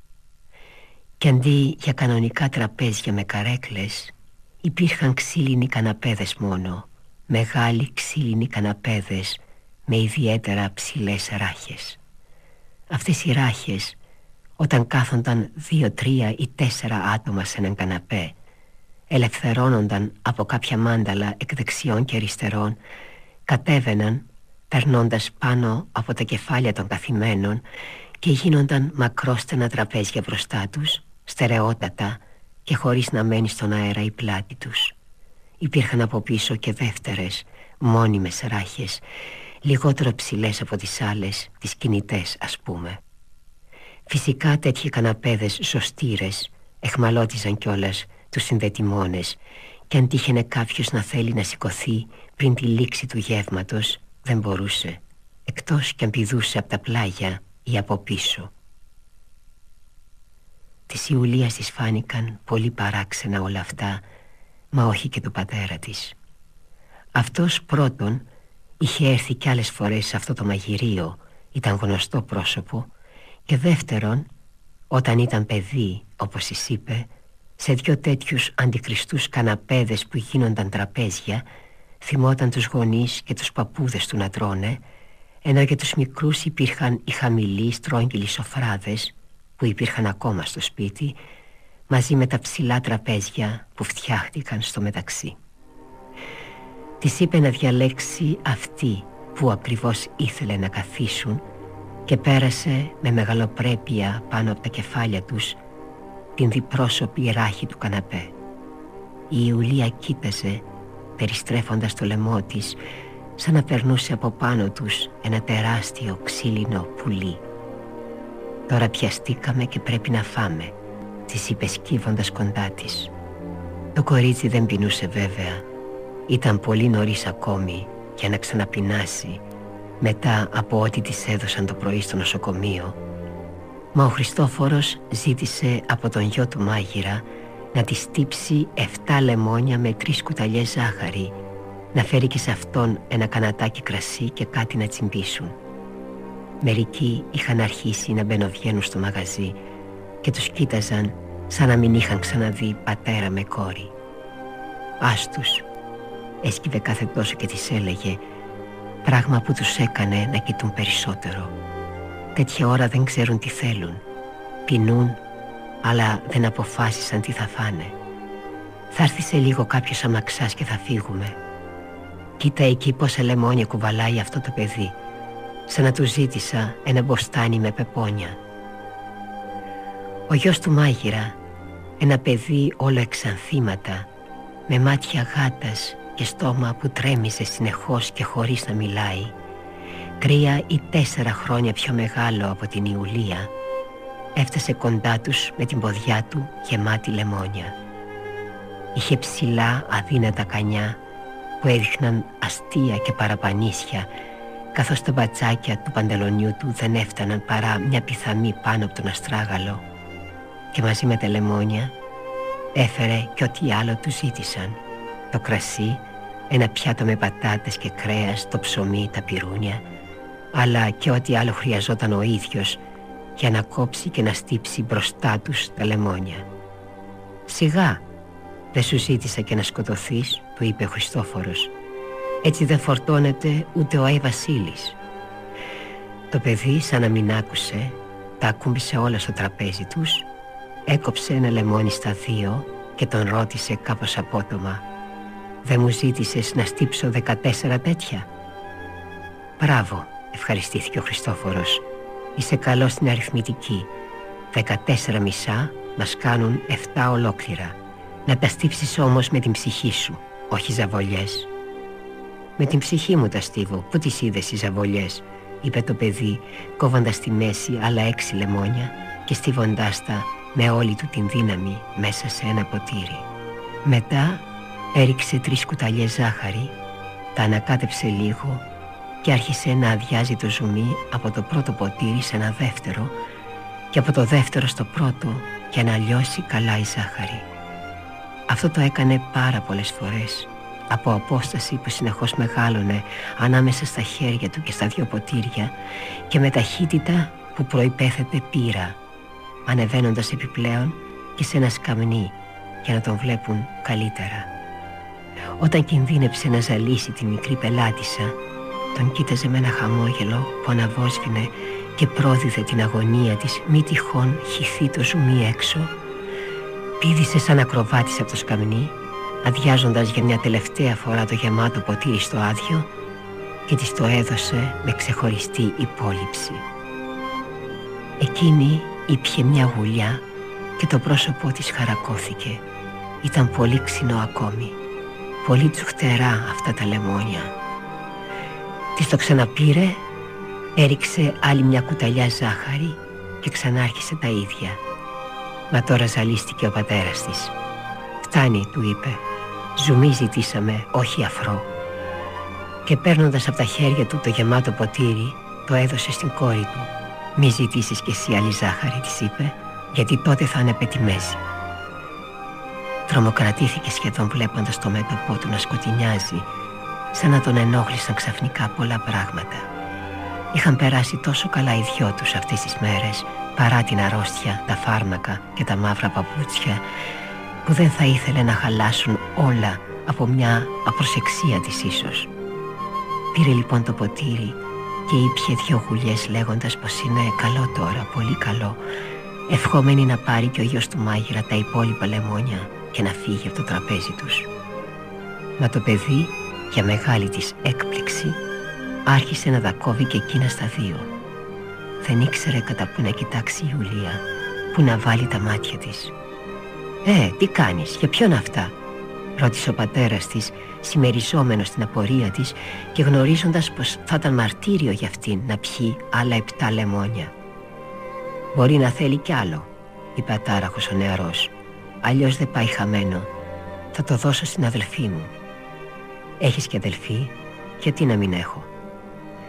Και αντί για κανονικά τραπέζια με καρέκλες υπήρχαν ξύλινοι καναπέδες μόνο μεγάλοι ξύλινοι καναπέδες με ιδιαίτερα ψηλές ράχες. Αυτές οι ράχες όταν κάθονταν δύο, τρία ή τέσσερα άτομα σε έναν καναπέ ελευθερώνονταν από κάποια μάνταλα εκ δεξιών και αριστερών κατέβαιναν περνώντας πάνω από τα κεφάλια των καθημένων και γίνονταν μακρόστενα τραπέζια μπροστά τους στερεότατα και χωρίς να μένει στον αέρα η πλάτη τους. Υπήρχαν από πίσω και δεύτερες μόνιμες ράχες λιγότερο ψηλές από τις άλλες τις κινητές ας πούμε Φυσικά τέτοιοι καναπέδες ζωστήρες εχμαλώτιζαν κιόλας τους συνδετημόνες και αν τύχαινε κάποιος να θέλει να σηκωθεί πριν τη λήξη του γεύματος δεν μπορούσε εκτός κι αν πηδούσε από τα πλάγια ή από πίσω. Της Ιουλίας της φάνηκαν πολύ παράξενα όλα αυτά μα όχι και του πατέρα της. Αυτός πρώτον είχε έρθει κι άλλες φορές σε αυτό το μαγειρίο ήταν γνωστό πρόσωπο και δεύτερον όταν ήταν παιδί όπως της είπε σε δυο τέτοιους αντικριστούς καναπέδες που γίνονταν τραπέζια θυμόταν τους γονείς και τους παππούδες του να τρώνε ενώ για τους μικρούς υπήρχαν οι χαμηλοί στρόγγυλοι σοφράδες που υπήρχαν ακόμα στο σπίτι μαζί με τα ψηλά τραπέζια που φτιάχτηκαν στο μεταξύ. Της είπε να διαλέξει αυτή που ακριβώς ήθελε να καθίσουν και πέρασε με μεγαλοπρέπεια πάνω από τα κεφάλια τους την διπρόσωπη ράχη του καναπέ. Η Ιουλία κοίταζε περιστρέφοντας το λαιμό της σαν να περνούσε από πάνω τους ένα τεράστιο ξύλινο πουλί. «Τώρα πιαστήκαμε και πρέπει να φάμε», της είπε σκύβοντας κοντά της. Το κορίτσι δεν πεινούσε βέβαια. Ήταν πολύ νωρίς ακόμη για να ξαναπεινάσει μετά από ό,τι της έδωσαν το πρωί στο νοσοκομείο Μα ο Χριστόφορος ζήτησε από τον γιο του μάγειρα να της στύψει 7 λεμόνια με τρεις κουταλιές ζάχαρη να φέρει και σε αυτόν ένα κανατάκι κρασί και κάτι να τσιμπήσουν. Μερικοί είχαν αρχίσει να μπαινοβγαίνουν στο μαγαζί και τους κοίταζαν σαν να μην είχαν ξαναδεί πατέρα με κόρη. Άστους, έσκυβε κάθε τόσο και της έλεγε πράγμα που τους έκανε να κοιτούν περισσότερο. Τέτοια ώρα δεν ξέρουν τι θέλουν. Πεινούν, αλλά δεν αποφάσισαν τι θα φάνε. Θα έρθει σε λίγο κάποιος αμαξάς και θα φύγουμε. Κοίτα εκεί πόσα λεμόνια κουβαλάει αυτό το παιδί. Σαν να του ζήτησα ένα μποστάνι με πεπόνια. Ο γιος του μάγειρα, ένα παιδί όλο εξανθήματα, με μάτια γάτας και στόμα που τρέμιζε συνεχώς και χωρίς να μιλάει, τρία ή τέσσερα χρόνια πιο μεγάλο από την Ιουλία έφτασε κοντά τους με την ποδιά του γεμάτη λεμόνια. Είχε ψηλά αδύνατα κανιά που έδειχναν αστεία και παραπανίσια καθώς τα μπατσάκια του παντελονιού του δεν έφταναν παρά μια πιθαμή πάνω από τον αστράγαλο και μαζί με τα λεμόνια έφερε και ό,τι άλλο τους ζήτησαν το κρασί, ένα πιάτο με πατάτες και κρέας, το ψωμί, τα πυρούνια αλλά και ό,τι άλλο χρειαζόταν ο ίδιος για να κόψει και να στύψει μπροστά τους τα λεμόνια. «Σιγά», «Δεν σου ζήτησα και να σκοτωθείς», του είπε ο Χριστόφορος. «Έτσι δεν φορτώνεται ούτε ο Άι Βασίλης». Το παιδί σαν να μην άκουσε, τα ακούμπησε όλα στο τραπέζι τους, έκοψε ένα λεμόνι στα δύο και τον ρώτησε κάπως απότομα «Δεν μου ζήτησες να στύψω δεκατέσσερα τέτοια» «Μπράβο», ευχαριστήθηκε ο Χριστόφορος. «Είσαι καλό στην αριθμητική. Δεκατέσσερα μισά μας κάνουν εφτά ολόκληρα. Να τα στύψεις όμως με την ψυχή σου, όχι ζαβολιές. «Με την ψυχή μου τα στίβω, πού τις είδες οι ζαβολιές» είπε το παιδί κόβοντας στη μέση άλλα έξι λεμόνια και στίβοντάς τα με όλη του την δύναμη μέσα σε ένα ποτήρι. Μετά έριξε τρεις κουταλιές ζάχαρη, τα ανακάτεψε λίγο και άρχισε να αδειάζει το ζουμί από το πρώτο ποτήρι σε ένα δεύτερο και από το δεύτερο στο πρώτο για να λιώσει καλά η ζάχαρη. Αυτό το έκανε πάρα πολλές φορές από απόσταση που συνεχώς μεγάλωνε ανάμεσα στα χέρια του και στα δυο ποτήρια και με ταχύτητα που προϋπέθεται πύρα ανεβαίνοντας επιπλέον και σε ένα σκαμνί για να τον βλέπουν καλύτερα. Όταν κινδύνεψε να ζαλίσει τη μικρή πελάτησα τον κοίταζε με ένα χαμόγελο που αναβόσβηνε και πρόδιδε την αγωνία της μη τυχόν χυθεί το ζουμί έξω πήδησε σαν ακροβάτης από το σκαμνί αδειάζοντας για μια τελευταία φορά το γεμάτο ποτήρι στο άδειο και της το έδωσε με ξεχωριστή υπόλοιψη. Εκείνη ήπιε μια γουλιά και το πρόσωπό της χαρακώθηκε. Ήταν πολύ ξινό ακόμη, πολύ τσουχτερά αυτά τα λεμόνια. Της το ξαναπήρε, έριξε άλλη μια κουταλιά ζάχαρη και ξανάρχισε τα ίδια. Μα τώρα ζαλίστηκε ο πατέρας της. «Φτάνει», του είπε. «Ζουμί ζητήσαμε, όχι αφρό». Και παίρνοντας από τα χέρια του το γεμάτο ποτήρι, το έδωσε στην κόρη του. «Μη ζητήσεις κι εσύ άλλη ζάχαρη», της είπε, «γιατί τότε θα είναι πετιμέζι». Τρομοκρατήθηκε σχεδόν βλέποντας το μέτωπό του να σκοτεινιάζει, σαν να τον ενόχλησαν ξαφνικά πολλά πράγματα. Είχαν περάσει τόσο καλά οι δυο τους αυτές τις μέρες, παρά την αρρώστια, τα φάρμακα και τα μαύρα παπούτσια, που δεν θα ήθελε να χαλάσουν όλα από μια απροσεξία της ίσως. Πήρε λοιπόν το ποτήρι και ήπιε δυο γουλιές λέγοντας πως είναι καλό τώρα, πολύ καλό, ευχόμενη να πάρει και ο γιος του μάγειρα τα υπόλοιπα λεμόνια και να φύγει από το τραπέζι τους. Μα το παιδί, για μεγάλη της έκπληξη, άρχισε να τα κόβει και εκείνα στα δύο. Δεν ήξερε κατά που να κοιτάξει η Ιουλία, που να βάλει τα μάτια της. «Ε, τι κάνεις, για ποιον αυτά» ρώτησε ο πατέρας της, συμμεριζόμενος την απορία της και γνωρίζοντας πως θα ήταν μαρτύριο για αυτήν να πιει άλλα επτά λεμόνια. «Μπορεί να θέλει κι άλλο», είπε ατάραχος ο νεαρός. «Αλλιώς δεν πάει χαμένο. Θα το δώσω στην αδελφή μου». «Έχεις και αδελφή, γιατί να μην έχω».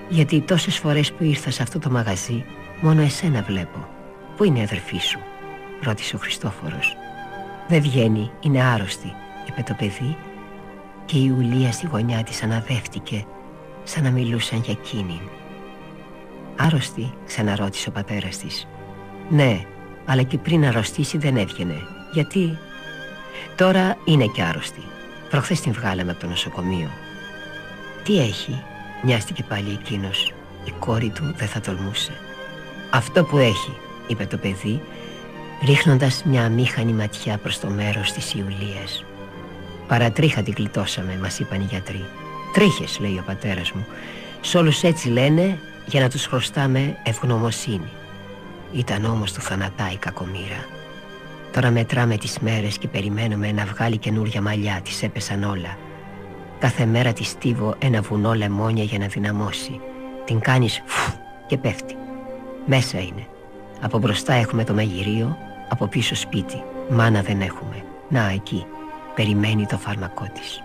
«Γιατί τόσες φορές που ήρθα σε αυτό το μαγαζί, μόνο εσένα βλέπω. Πού είναι η αδελφή σου» ρώτησε ο Χριστόφορος. «Δεν βγαίνει, είναι άρρωστη», είπε το παιδί και η Ιουλία στη γωνιά της αναδεύτηκε σαν να μιλούσαν για εκείνη. «Άρρωστη», ξαναρώτησε ο πατέρας της. «Ναι, αλλά και πριν αρρωστήσει δεν έβγαινε. Γιατί» «Τώρα είναι και άρρωστη. Προχθές την βγάλαμε από το νοσοκομείο». «Τι έχει» Μοιάστηκε πάλι εκείνος. Η κόρη του δεν θα τολμούσε. «Αυτό που έχει», είπε το παιδί ρίχνοντας μια αμήχανη ματιά προς το μέρος της Ιουλίας. «Παρατρίχα την γλιτώσαμε», μας είπαν οι γιατροί. «Τρίχες», λέει ο πατέρας μου. «Σ' όλους έτσι λένε για να τους χρωστάμε ευγνωμοσύνη». Ήταν όμως του θανατά η κακομήρα. Τώρα μετράμε τις μέρες και περιμένουμε να βγάλει καινούρια μαλλιά, της έπεσαν όλα. Κάθε μέρα της στίβω ένα βουνό λεμόνια για να δυναμώσει. Την κάνεις φου και πέφτει. Μέσα είναι. Από μπροστά έχουμε το μαγειρίο, από πίσω σπίτι. Μάνα δεν έχουμε. Να εκεί. Περιμένει το φάρμακό της.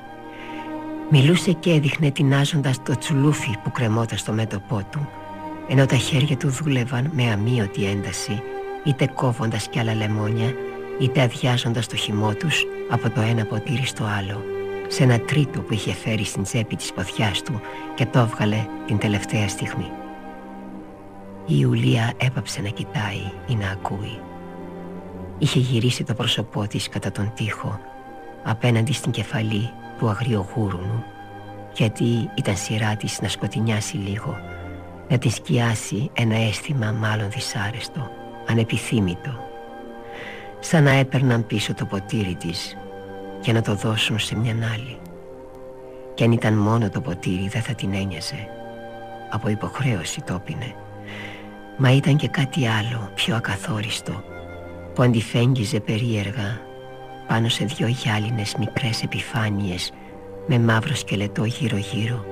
Μιλούσε και έδειχνε τεινάζοντας το τσουλούφι που κρεμόταν στο μέτωπό του ενώ τα χέρια του δούλευαν με αμύωτη ένταση είτε κόβοντας κι άλλα λεμόνια είτε αδειάζοντας το χυμό τους από το ένα ποτήρι στο άλλο σε ένα τρίτο που είχε φέρει στην τσέπη της ποθιάς του και το έβγαλε την τελευταία στιγμή. Η Ιουλία έπαψε να κοιτάει ή να ακούει. Είχε γυρίσει το πρόσωπό της κατά τον τοίχο απέναντι στην κεφαλή του αγριογούρουνου γιατί ήταν σειρά της να σκοτεινιάσει λίγο να της σκιάσει ένα αίσθημα μάλλον δυσάρεστο ανεπιθύμητο σαν να έπαιρναν πίσω το ποτήρι της για να το δώσουν σε μια άλλη. Και αν ήταν μόνο το ποτήρι δεν θα την ένοιαζε από υποχρέωση το πίνε μα ήταν και κάτι άλλο πιο ακαθόριστο που αντιφέγγιζε περίεργα πάνω σε δυο γυάλινες μικρές επιφάνειες με μαύρο σκελετό γύρω γύρω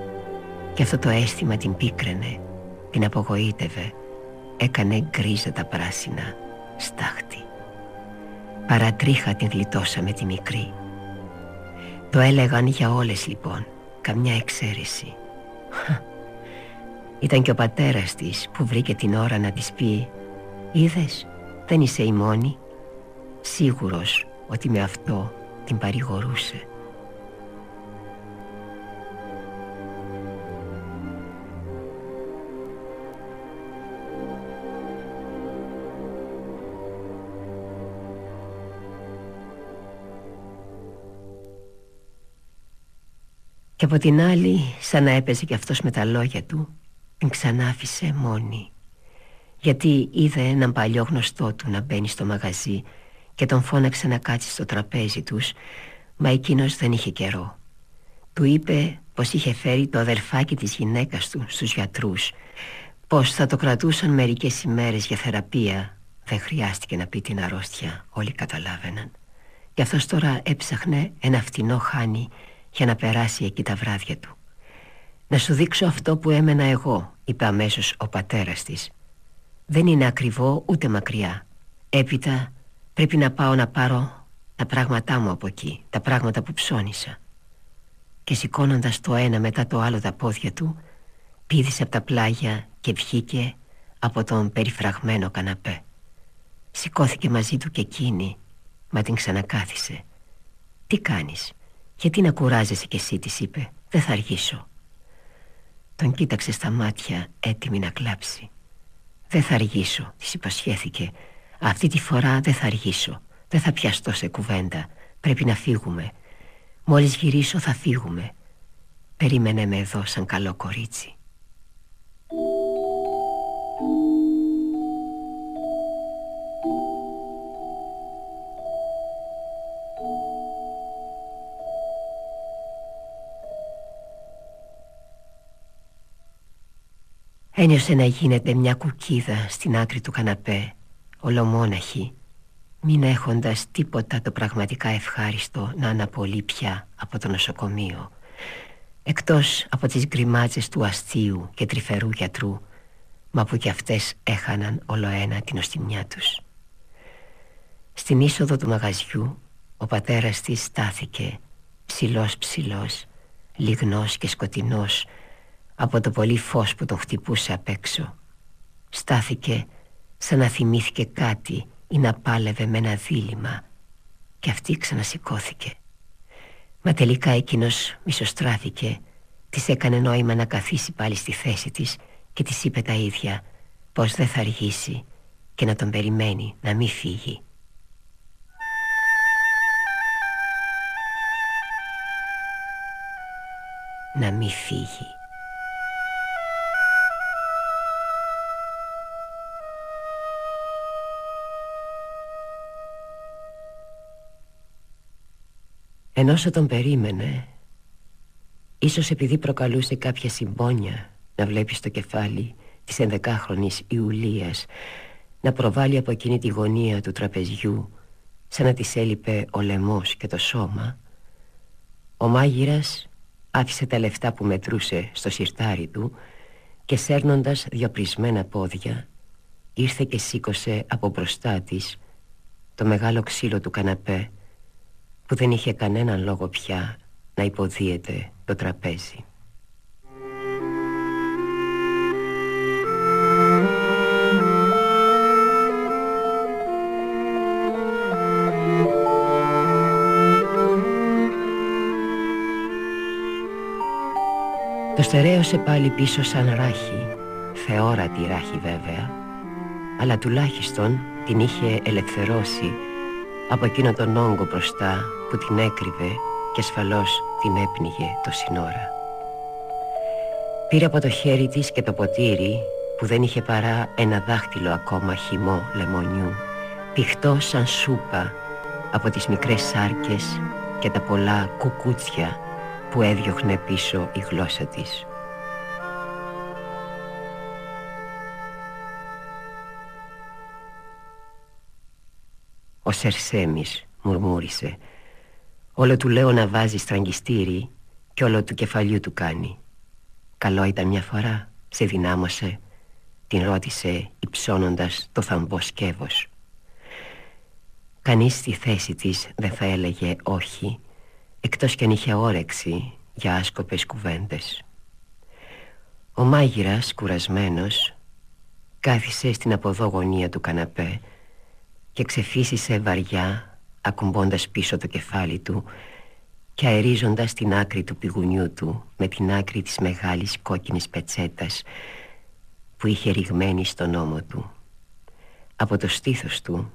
και αυτό το αίσθημα την πίκραινε, την απογοήτευε, έκανε γκρίζα τα πράσινα, στάχτη. Παρατρίχα την γλιτώσαμε τη μικρή. Το έλεγαν για όλες λοιπόν, καμιά εξαίρεση. (laughs) Ήταν και ο πατέρας της που βρήκε την ώρα να της πει «Είδες, δεν είσαι η μόνη». Σίγουρος ότι με αυτό την παρηγορούσε. Και από την άλλη, σαν να έπαιζε κι αυτός με τα λόγια του, την ξανάφησε μόνη. Γιατί είδε έναν παλιό γνωστό του να μπαίνει στο μαγαζί και τον φώναξε να κάτσει στο τραπέζι τους, μα εκείνος δεν είχε καιρό. Του είπε πως είχε φέρει το αδερφάκι της γυναίκας του στους γιατρούς, πως θα το κρατούσαν μερικές ημέρες για θεραπεία. Δεν χρειάστηκε να πει την αρρώστια, όλοι καταλάβαιναν. Γι' αυτός τώρα έψαχνε ένα φτηνό χάνι για να περάσει εκεί τα βράδια του. «Να σου δείξω αυτό που έμενα εγώ», είπε αμέσως ο πατέρας της. «Δεν είναι ακριβό ούτε μακριά. Έπειτα πρέπει να πάω να πάρω τα πράγματά μου από εκεί, τα πράγματα που ψώνισα». Και σηκώνοντας το ένα μετά το άλλο τα πόδια του, πήδησε από τα πλάγια και βγήκε από τον περιφραγμένο καναπέ. Σηκώθηκε μαζί του και εκείνη, μα την ξανακάθισε. «Τι κάνεις» «Γιατί να κουράζεσαι κι εσύ» της είπε. «Δεν θα αργήσω» Τον κοίταξε στα μάτια έτοιμη να κλάψει. «Δεν θα αργήσω» της υποσχέθηκε. «Αυτή τη φορά δεν θα αργήσω. Δεν θα πιαστώ σε κουβέντα. Πρέπει να φύγουμε. Μόλις γυρίσω θα φύγουμε. Περίμενε με εδώ σαν καλό κορίτσι Ένιωσε να γίνεται μια κουκίδα στην άκρη του καναπέ Ολομόναχη Μην έχοντας τίποτα το πραγματικά ευχάριστο Να αναπολύει πια από το νοσοκομείο. Εκτός από τις γκριμάτσες του αστείου και τρυφερού γιατρού Μα που κι αυτές έχαναν όλο ένα την οστιμιά τους. Στην είσοδο του μαγαζιού Ο πατέρας της στάθηκε Ψηλός ψηλός Λιγνός και σκοτεινός από το πολύ φως που τον χτυπούσε απ' έξω. Στάθηκε σαν να θυμήθηκε κάτι ή να πάλευε με ένα δίλημα και αυτή ξανασηκώθηκε. Μα τελικά εκείνος μισοστράφηκε, της έκανε νόημα να καθίσει πάλι στη θέση της και της είπε τα ίδια πως δεν θα αργήσει και να τον περιμένει να μην φύγει. Να μην φύγει. Ενώ τον περίμενε Ίσως επειδή προκαλούσε κάποια συμπόνια Να βλέπει στο κεφάλι της ενδεκάχρονης Ιουλίας Να προβάλλει από εκείνη τη γωνία του τραπεζιού Σαν να της έλειπε ο λαιμός και το σώμα Ο μάγειρας άφησε τα λεφτά που μετρούσε στο σιρτάρι του Και σέρνοντας διαπρισμένα πόδια Ήρθε και σήκωσε από μπροστά της Το μεγάλο ξύλο του καναπέ που δεν είχε κανέναν λόγο πια να υποδίεται το τραπέζι. Το στερέωσε πάλι πίσω σαν ράχη, θεόρατη ράχη βέβαια, αλλά τουλάχιστον την είχε ελευθερώσει από εκείνο τον όγκο μπροστά που την έκρυβε και ασφαλώς την έπνιγε το σύνορα. Πήρε από το χέρι της και το ποτήρι που δεν είχε παρά ένα δάχτυλο ακόμα χυμό λεμονιού πηχτό σαν σούπα από τις μικρές σάρκες και τα πολλά κουκούτσια που έδιωχνε πίσω η γλώσσα της. Ο Σερσέμις μουρμούρισε. Όλο του λέω να βάζει στραγγιστήρι και όλο του κεφαλιού του κάνει. Καλό ήταν μια φορά, σε δυνάμωσε. Την ρώτησε υψώνοντας το θαμπό σκεύος. Κανείς στη θέση της δεν θα έλεγε όχι Εκτός κι αν είχε όρεξη για άσκοπες κουβέντες. Ο μάγειρας κουρασμένος Κάθισε στην αποδόγωνία του καναπέ Και ξεφύσισε βαριά Ακουμπώντας πίσω το κεφάλι του Και αερίζοντας την άκρη του πηγουνιού του Με την άκρη της μεγάλης κόκκινης πετσέτας Που είχε ριγμένη στον ώμο του Από το στήθος του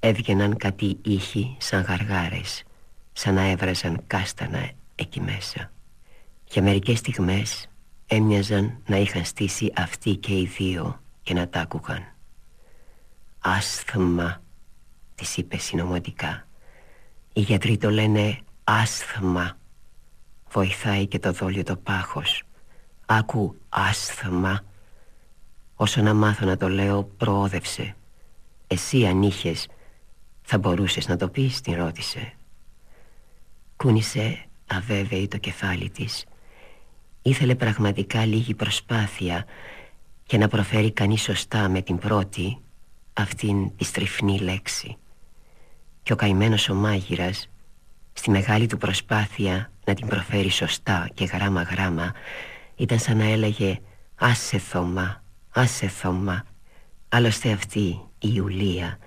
έβγαιναν κάτι ήχοι σαν γαργάρες σαν να έβραζαν κάστανα εκεί μέσα. Για μερικές στιγμές έμοιαζαν να είχαν στήσει αυτοί και οι δύο και να τ' άκουγαν. «Άσθμα», της είπε συνωμοτικά. Οι γιατροί το λένε «άσθμα». Βοηθάει και το δόλιο το πάχος. Άκου «άσθμα». Όσο να μάθω να το λέω προόδευσε. Εσύ αν είχες θα μπορούσες να το πεις την ρώτησε Κούνησε αβέβαιη το κεφάλι της Ήθελε πραγματικά λίγη προσπάθεια Και να προφέρει κανείς σωστά με την πρώτη Αυτήν τη στριφνή λέξη Και ο καημένος ο μάγειρας Στη μεγάλη του προσπάθεια να την προφέρει σωστά και γράμμα γράμμα Ήταν σαν να έλεγε «Άσε Θωμά, άσε Θωμά» Άλλωστε αυτή η Ιουλία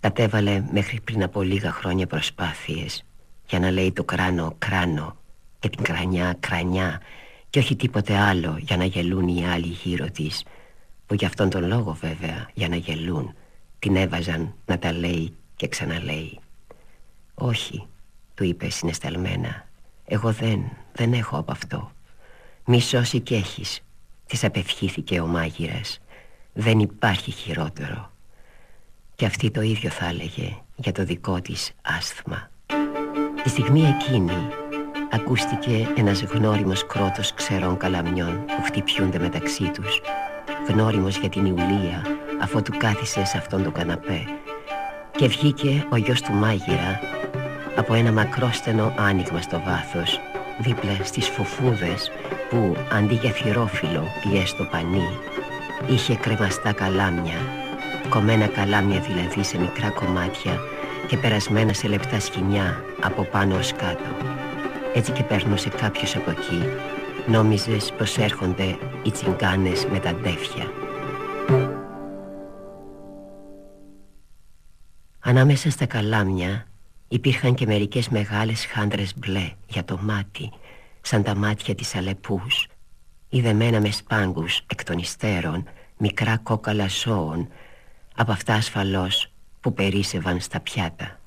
Κατέβαλε μέχρι πριν από λίγα χρόνια προσπάθειες για να λέει το κράνο κράνο και την κρανιά κρανιά και όχι τίποτε άλλο για να γελούν οι άλλοι γύρω της που για αυτόν τον λόγο βέβαια για να γελούν την έβαζαν να τα λέει και ξαναλέει «Όχι», του είπε συναισθαλμένα «Εγώ δεν, δεν έχω από αυτό. Μη σώσει κι έχεις» της απευχήθηκε ο μάγειρας. «Δεν υπάρχει χειρότερο» Και αυτή το ίδιο θα έλεγε για το δικό της άσθμα. Τη στιγμή εκείνη ακούστηκε ένας γνώριμος κρότος ξερών καλαμιών που χτυπιούνται μεταξύ τους. Γνώριμος για την Ιουλία αφού του κάθισε σε αυτόν το καναπέ Και βγήκε ο γιος του μάγειρα από ένα μακρόστενο άνοιγμα στο βάθος δίπλα στις φουφούδες που αντί για θυρόφυλλο ή έστω πανί είχε κρεμαστά καλάμια κομμένα καλάμια δηλαδή σε μικρά κομμάτια και περασμένα σε λεπτά σκηνιά από πάνω ως κάτω. Έτσι και παίρνωσε κάποιος από εκεί, νόμιζες πως έρχονται οι τσιγκάνες με τα ντέφια. Ανάμεσα στα καλάμια υπήρχαν και μερικές μεγάλες χάντρες μπλε για το μάτι, σαν τα μάτια της Αλεπούς, ιδεμένα με σπάγκους εκ των υστέρων, μικρά κόκαλα ζώων από αυτά ασφαλώς που περίσευαν στα πιάτα.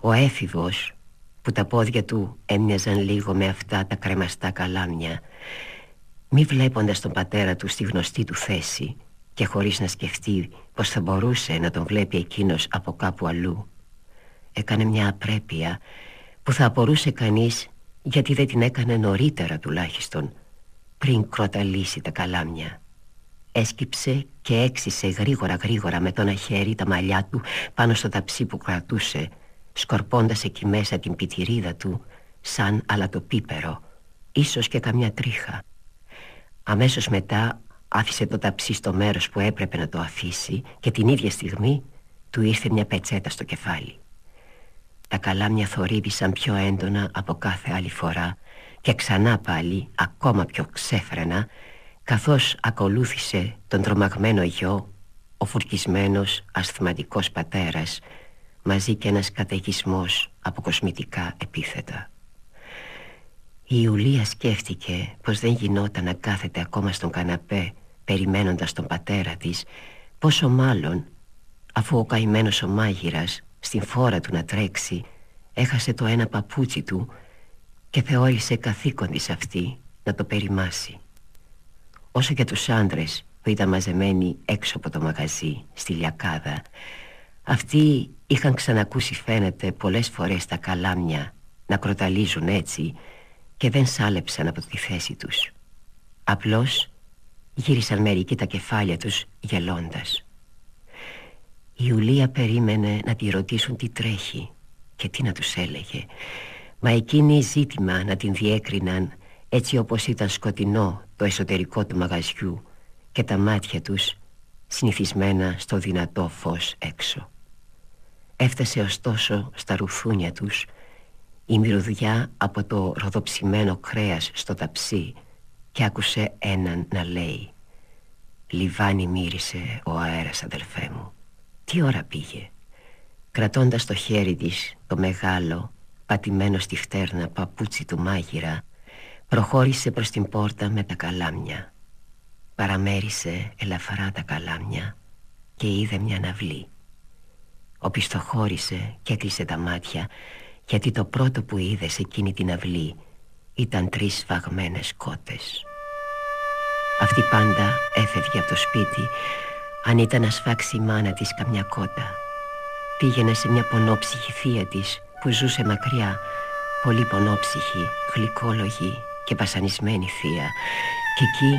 Ο έφηβος που τα πόδια του έμοιαζαν λίγο με αυτά τα κρεμαστά καλάμια μη βλέποντας τον πατέρα του στη γνωστή του θέση και χωρίς να σκεφτεί πως θα μπορούσε να τον βλέπει εκείνος από κάπου αλλού έκανε μια απρέπεια που θα απορούσε κανείς γιατί δεν την έκανε νωρίτερα τουλάχιστον πριν κροταλήσει τα καλάμια. Έσκυψε και έξισε γρήγορα γρήγορα με το ένα χέρι τα μαλλιά του πάνω στο ταψί που κρατούσε σκορπώντας εκεί μέσα την πιτηρίδα του σαν αλατοπίπερο ίσως και καμιά τρίχα. Αμέσως μετά άφησε το ταψί στο μέρος που έπρεπε να το αφήσει και την ίδια στιγμή του ήρθε μια πετσέτα στο κεφάλι τα καλάμια θορύβησαν πιο έντονα από κάθε άλλη φορά και ξανά πάλι ακόμα πιο ξέφρενα καθώς ακολούθησε τον τρομαγμένο γιο ο φουρκισμένος ασθηματικός πατέρας μαζί και ένας καταιγισμός από κοσμητικά επίθετα. Η Ιουλία σκέφτηκε πως δεν γινόταν να κάθεται ακόμα στον καναπέ περιμένοντας τον πατέρα της πόσο μάλλον αφού ο καημένος ο μάγειρας στην φόρα του να τρέξει έχασε το ένα παπούτσι του και θεώρησε καθήκον της αυτή να το περιμάσει. Όσο για τους άντρες που ήταν μαζεμένοι έξω από το μαγαζί στη Λιακάδα αυτοί είχαν ξανακούσει φαίνεται πολλές φορές τα καλάμια να κροταλίζουν έτσι και δεν σάλεψαν από τη θέση τους. Απλώς γύρισαν μερικοί τα κεφάλια τους γελώντας. Η Ιουλία περίμενε να τη ρωτήσουν τι τρέχει και τι να τους έλεγε Μα εκείνη ζήτημα να την διέκριναν έτσι όπως ήταν σκοτεινό το εσωτερικό του μαγαζιού και τα μάτια τους συνηθισμένα στο δυνατό φως έξω. Έφτασε ωστόσο στα ρουθούνια τους η μυρωδιά από το ροδοψημένο κρέας στο ταψί και άκουσε έναν να λέει «Λιβάνι μύρισε ο αέρας αδελφέ μου». Τι ώρα πήγε Κρατώντας το χέρι της το μεγάλο Πατημένο στη φτέρνα παπούτσι του μάγειρα Προχώρησε προς την πόρτα με τα καλάμια. Παραμέρισε ελαφρά τα καλάμια Και είδε μια ναυλή. Οπισθοχώρησε και έκλεισε τα μάτια Γιατί το πρώτο που είδες σε εκείνη την αυλή Ήταν τρεις σφαγμένες κότες. Αυτή πάντα έφευγε από το σπίτι. Αν ήταν να σφάξει η μάνα της καμιά κότα Πήγαινε σε μια πονόψυχη θεία της που ζούσε μακριά Πολύ πονόψυχη, γλυκόλογη και βασανισμένη θεία. Και εκεί,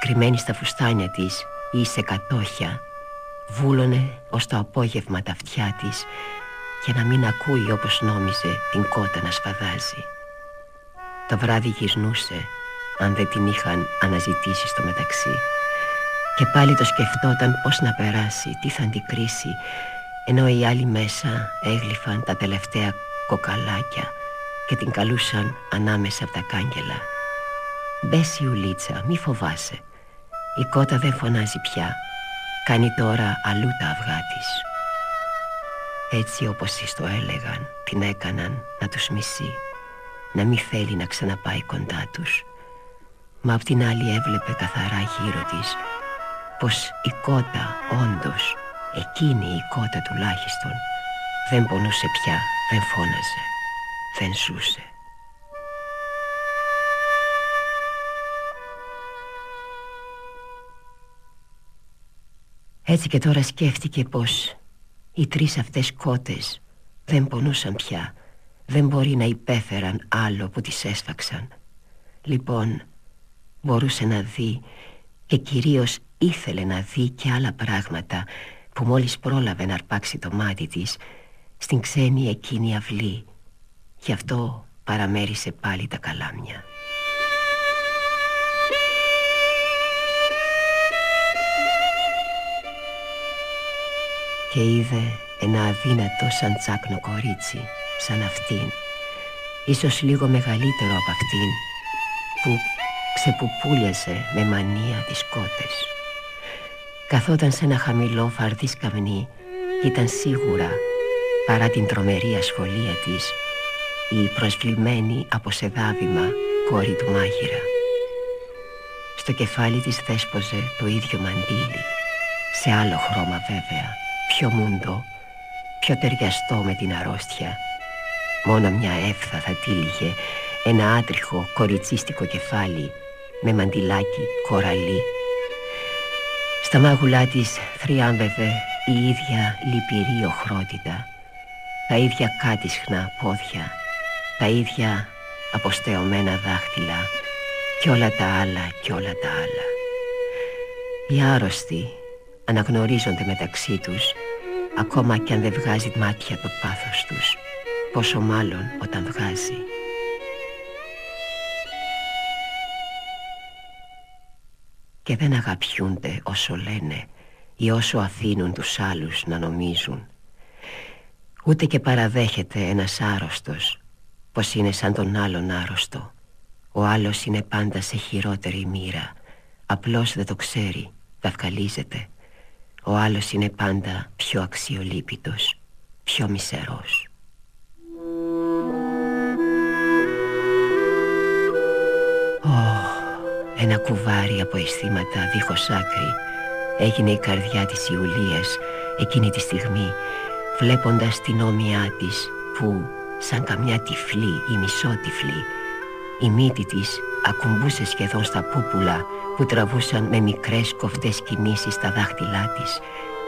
κρυμμένη στα φουστάνια της ή σε κατόχια Βούλωνε ως το απόγευμα τα αυτιά της Και να μην ακούει όπως νόμιζε την κότα να σφαδάζει Το βράδυ γυρνούσε αν δεν την είχαν αναζητήσει στο μεταξύ Και πάλι το σκεφτόταν πως να περάσει, τι θα αντικρίσει ενώ οι άλλοι μέσα έγλυφαν τα τελευταία κοκαλάκια και την καλούσαν ανάμεσα από τα κάγκελα. Μπες Ιουλίτσα, μη φοβάσαι. Η κότα δεν φωνάζει πια. Κάνει τώρα αλλού τα αυγά της. Έτσι όπως της το έλεγαν, την έκαναν να τους μισεί. Να μην θέλει να ξαναπάει κοντά τους. Μα απ' την άλλη έβλεπε καθαρά γύρω της πως η κότα όντως Εκείνη η κότα τουλάχιστον δεν πονούσε πια, δεν φώναζε, δεν ζούσε. Έτσι και τώρα σκέφτηκε πως οι τρεις αυτές κότες δεν πονούσαν πια, δεν μπορεί να υπέφεραν άλλο που τις έσφαξαν. Λοιπόν, μπορούσε να δει και κυρίως ήθελε να δει και άλλα πράγματα που μόλις πρόλαβε να αρπάξει το μάτι της στην ξένη εκείνη αυλή. Γι' αυτό παραμέρισε πάλι τα καλάμια και είδε ένα αδύνατο σαν τσάκνο κορίτσι σαν αυτήν. Ίσως λίγο μεγαλύτερο από αυτήν που ξεπουπούλιασε με μανία τις κότες. Καθόταν σε ένα χαμηλό φαρδί σκαμνί Ήταν σίγουρα παρά την τρομερή ασχολία της Η προσβλημένη από σεδάβημα κόρη του μάγειρα. Στο κεφάλι της δέσποζε το ίδιο μαντίλι Σε άλλο χρώμα βέβαια Πιο μούντο Πιο ταιριαστό με την αρρώστια. Μόνο μια έφθα θα τύλιγε Ένα άτριχο κοριτσίστικο κεφάλι Με μαντιλάκι κοραλί. Στα μάγουλά της θριάμβευε η ίδια λυπηρή οχρότητα Τα ίδια κάτισχνα πόδια Τα ίδια αποστεωμένα δάχτυλα Κι όλα τα άλλα κι όλα τα άλλα. Οι άρρωστοι αναγνωρίζονται μεταξύ τους Ακόμα κι αν δεν βγάζει μάτια το πάθος τους Πόσο μάλλον όταν βγάζει και δεν αγαπιούνται όσο λένε ή όσο αφήνουν τους άλλους να νομίζουν. Ούτε και παραδέχεται ένας άρρωστος πως είναι σαν τον άλλον άρρωστο. Ο άλλος είναι πάντα σε χειρότερη μοίρα, απλώς δεν το ξέρει, δαυκαλίζεται. Ο άλλος είναι πάντα πιο αξιολύπητος, πιο μισερός. Ένα κουβάρι από αισθήματα δίχως άκρη Έγινε η καρδιά της Ιουλίας εκείνη τη στιγμή βλέποντας την όμοιά της που σαν καμιά τυφλή ή μισότυφλή η μύτη της ακουμπούσε σχεδόν στα πούπουλα που τραβούσαν με μικρές κοφτές κινήσεις τα δάχτυλά της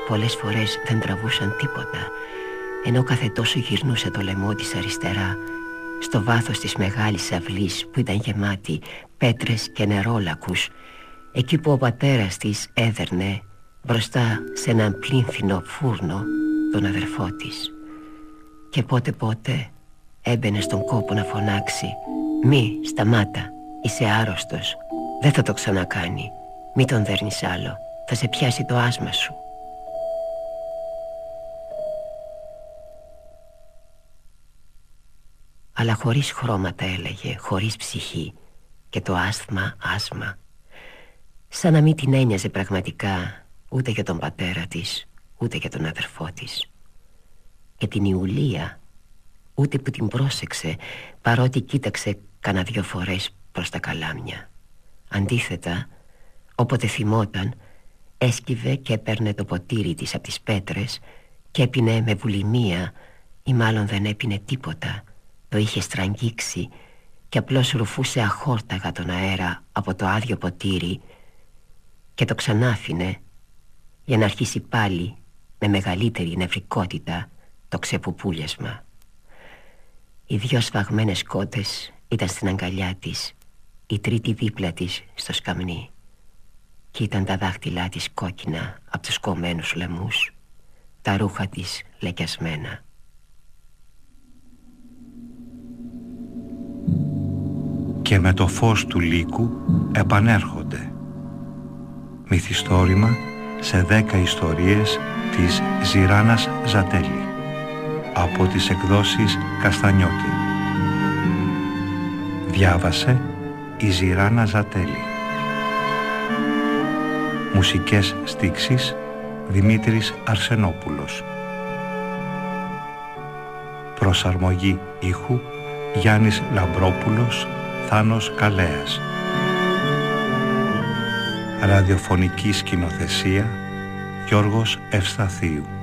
πολλές φορές δεν τραβούσαν τίποτα ενώ κάθε τόσο γυρνούσε το λαιμό της αριστερά στο βάθος της μεγάλης αυλής που ήταν γεμάτη πέτρες και νερόλακους εκεί που ο πατέρας της έδερνε μπροστά σε έναν πλήνθινο φούρνο τον αδερφό της. Και πότε πότε έμπαινε στον κόπο να φωνάξει «Μη, σταμάτα, είσαι άρρωστος, δεν θα το ξανακάνει, μη τον δέρνεις άλλο, θα σε πιάσει το άσμα σου». αλλά χωρίς χρώματα έλεγε, χωρίς ψυχή. Και το άσθμα άσμα. Σαν να μην την ένοιαζε πραγματικά ούτε για τον πατέρα της ούτε για τον αδερφό της. Και την Ιουλία ούτε που την πρόσεξε παρότι κοίταξε κανένα δυο φορές προς τα καλάμια αντίθετα όποτε θυμόταν έσκυβε και έπαιρνε το ποτήρι της από τις πέτρες και έπινε με βουλημία ή μάλλον δεν έπινε τίποτα το είχε στραγγίξει και απλώς ρουφούσε αχόρταγα τον αέρα από το άδειο ποτήρι και το ξανάφινε για να αρχίσει πάλι με μεγαλύτερη νευρικότητα το ξεπουπούλιασμα. Οι δυο σφαγμένες κότες ήταν στην αγκαλιά της, η τρίτη δίπλα της στο σκαμνί και ήταν τα δάχτυλά της κόκκινα από τους κομμένους λαιμούς, τα ρούχα της λεκιασμένα. και με το φως του λύκου επανέρχονται. Μυθιστόρημα σε δέκα ιστορίες της Ζηράνας Ζατέλη από τις εκδόσεις Καστανιώτη. Διάβασε η Ζηράνα Ζατέλη. Μουσικές στίξεις Δημήτρης Αρσενόπουλος. Προσαρμογή ήχου Γιάννης Λαμπρόπουλος Θάνος Καλέας Ραδιοφωνική σκηνοθεσία Γιώργος Ευσταθίου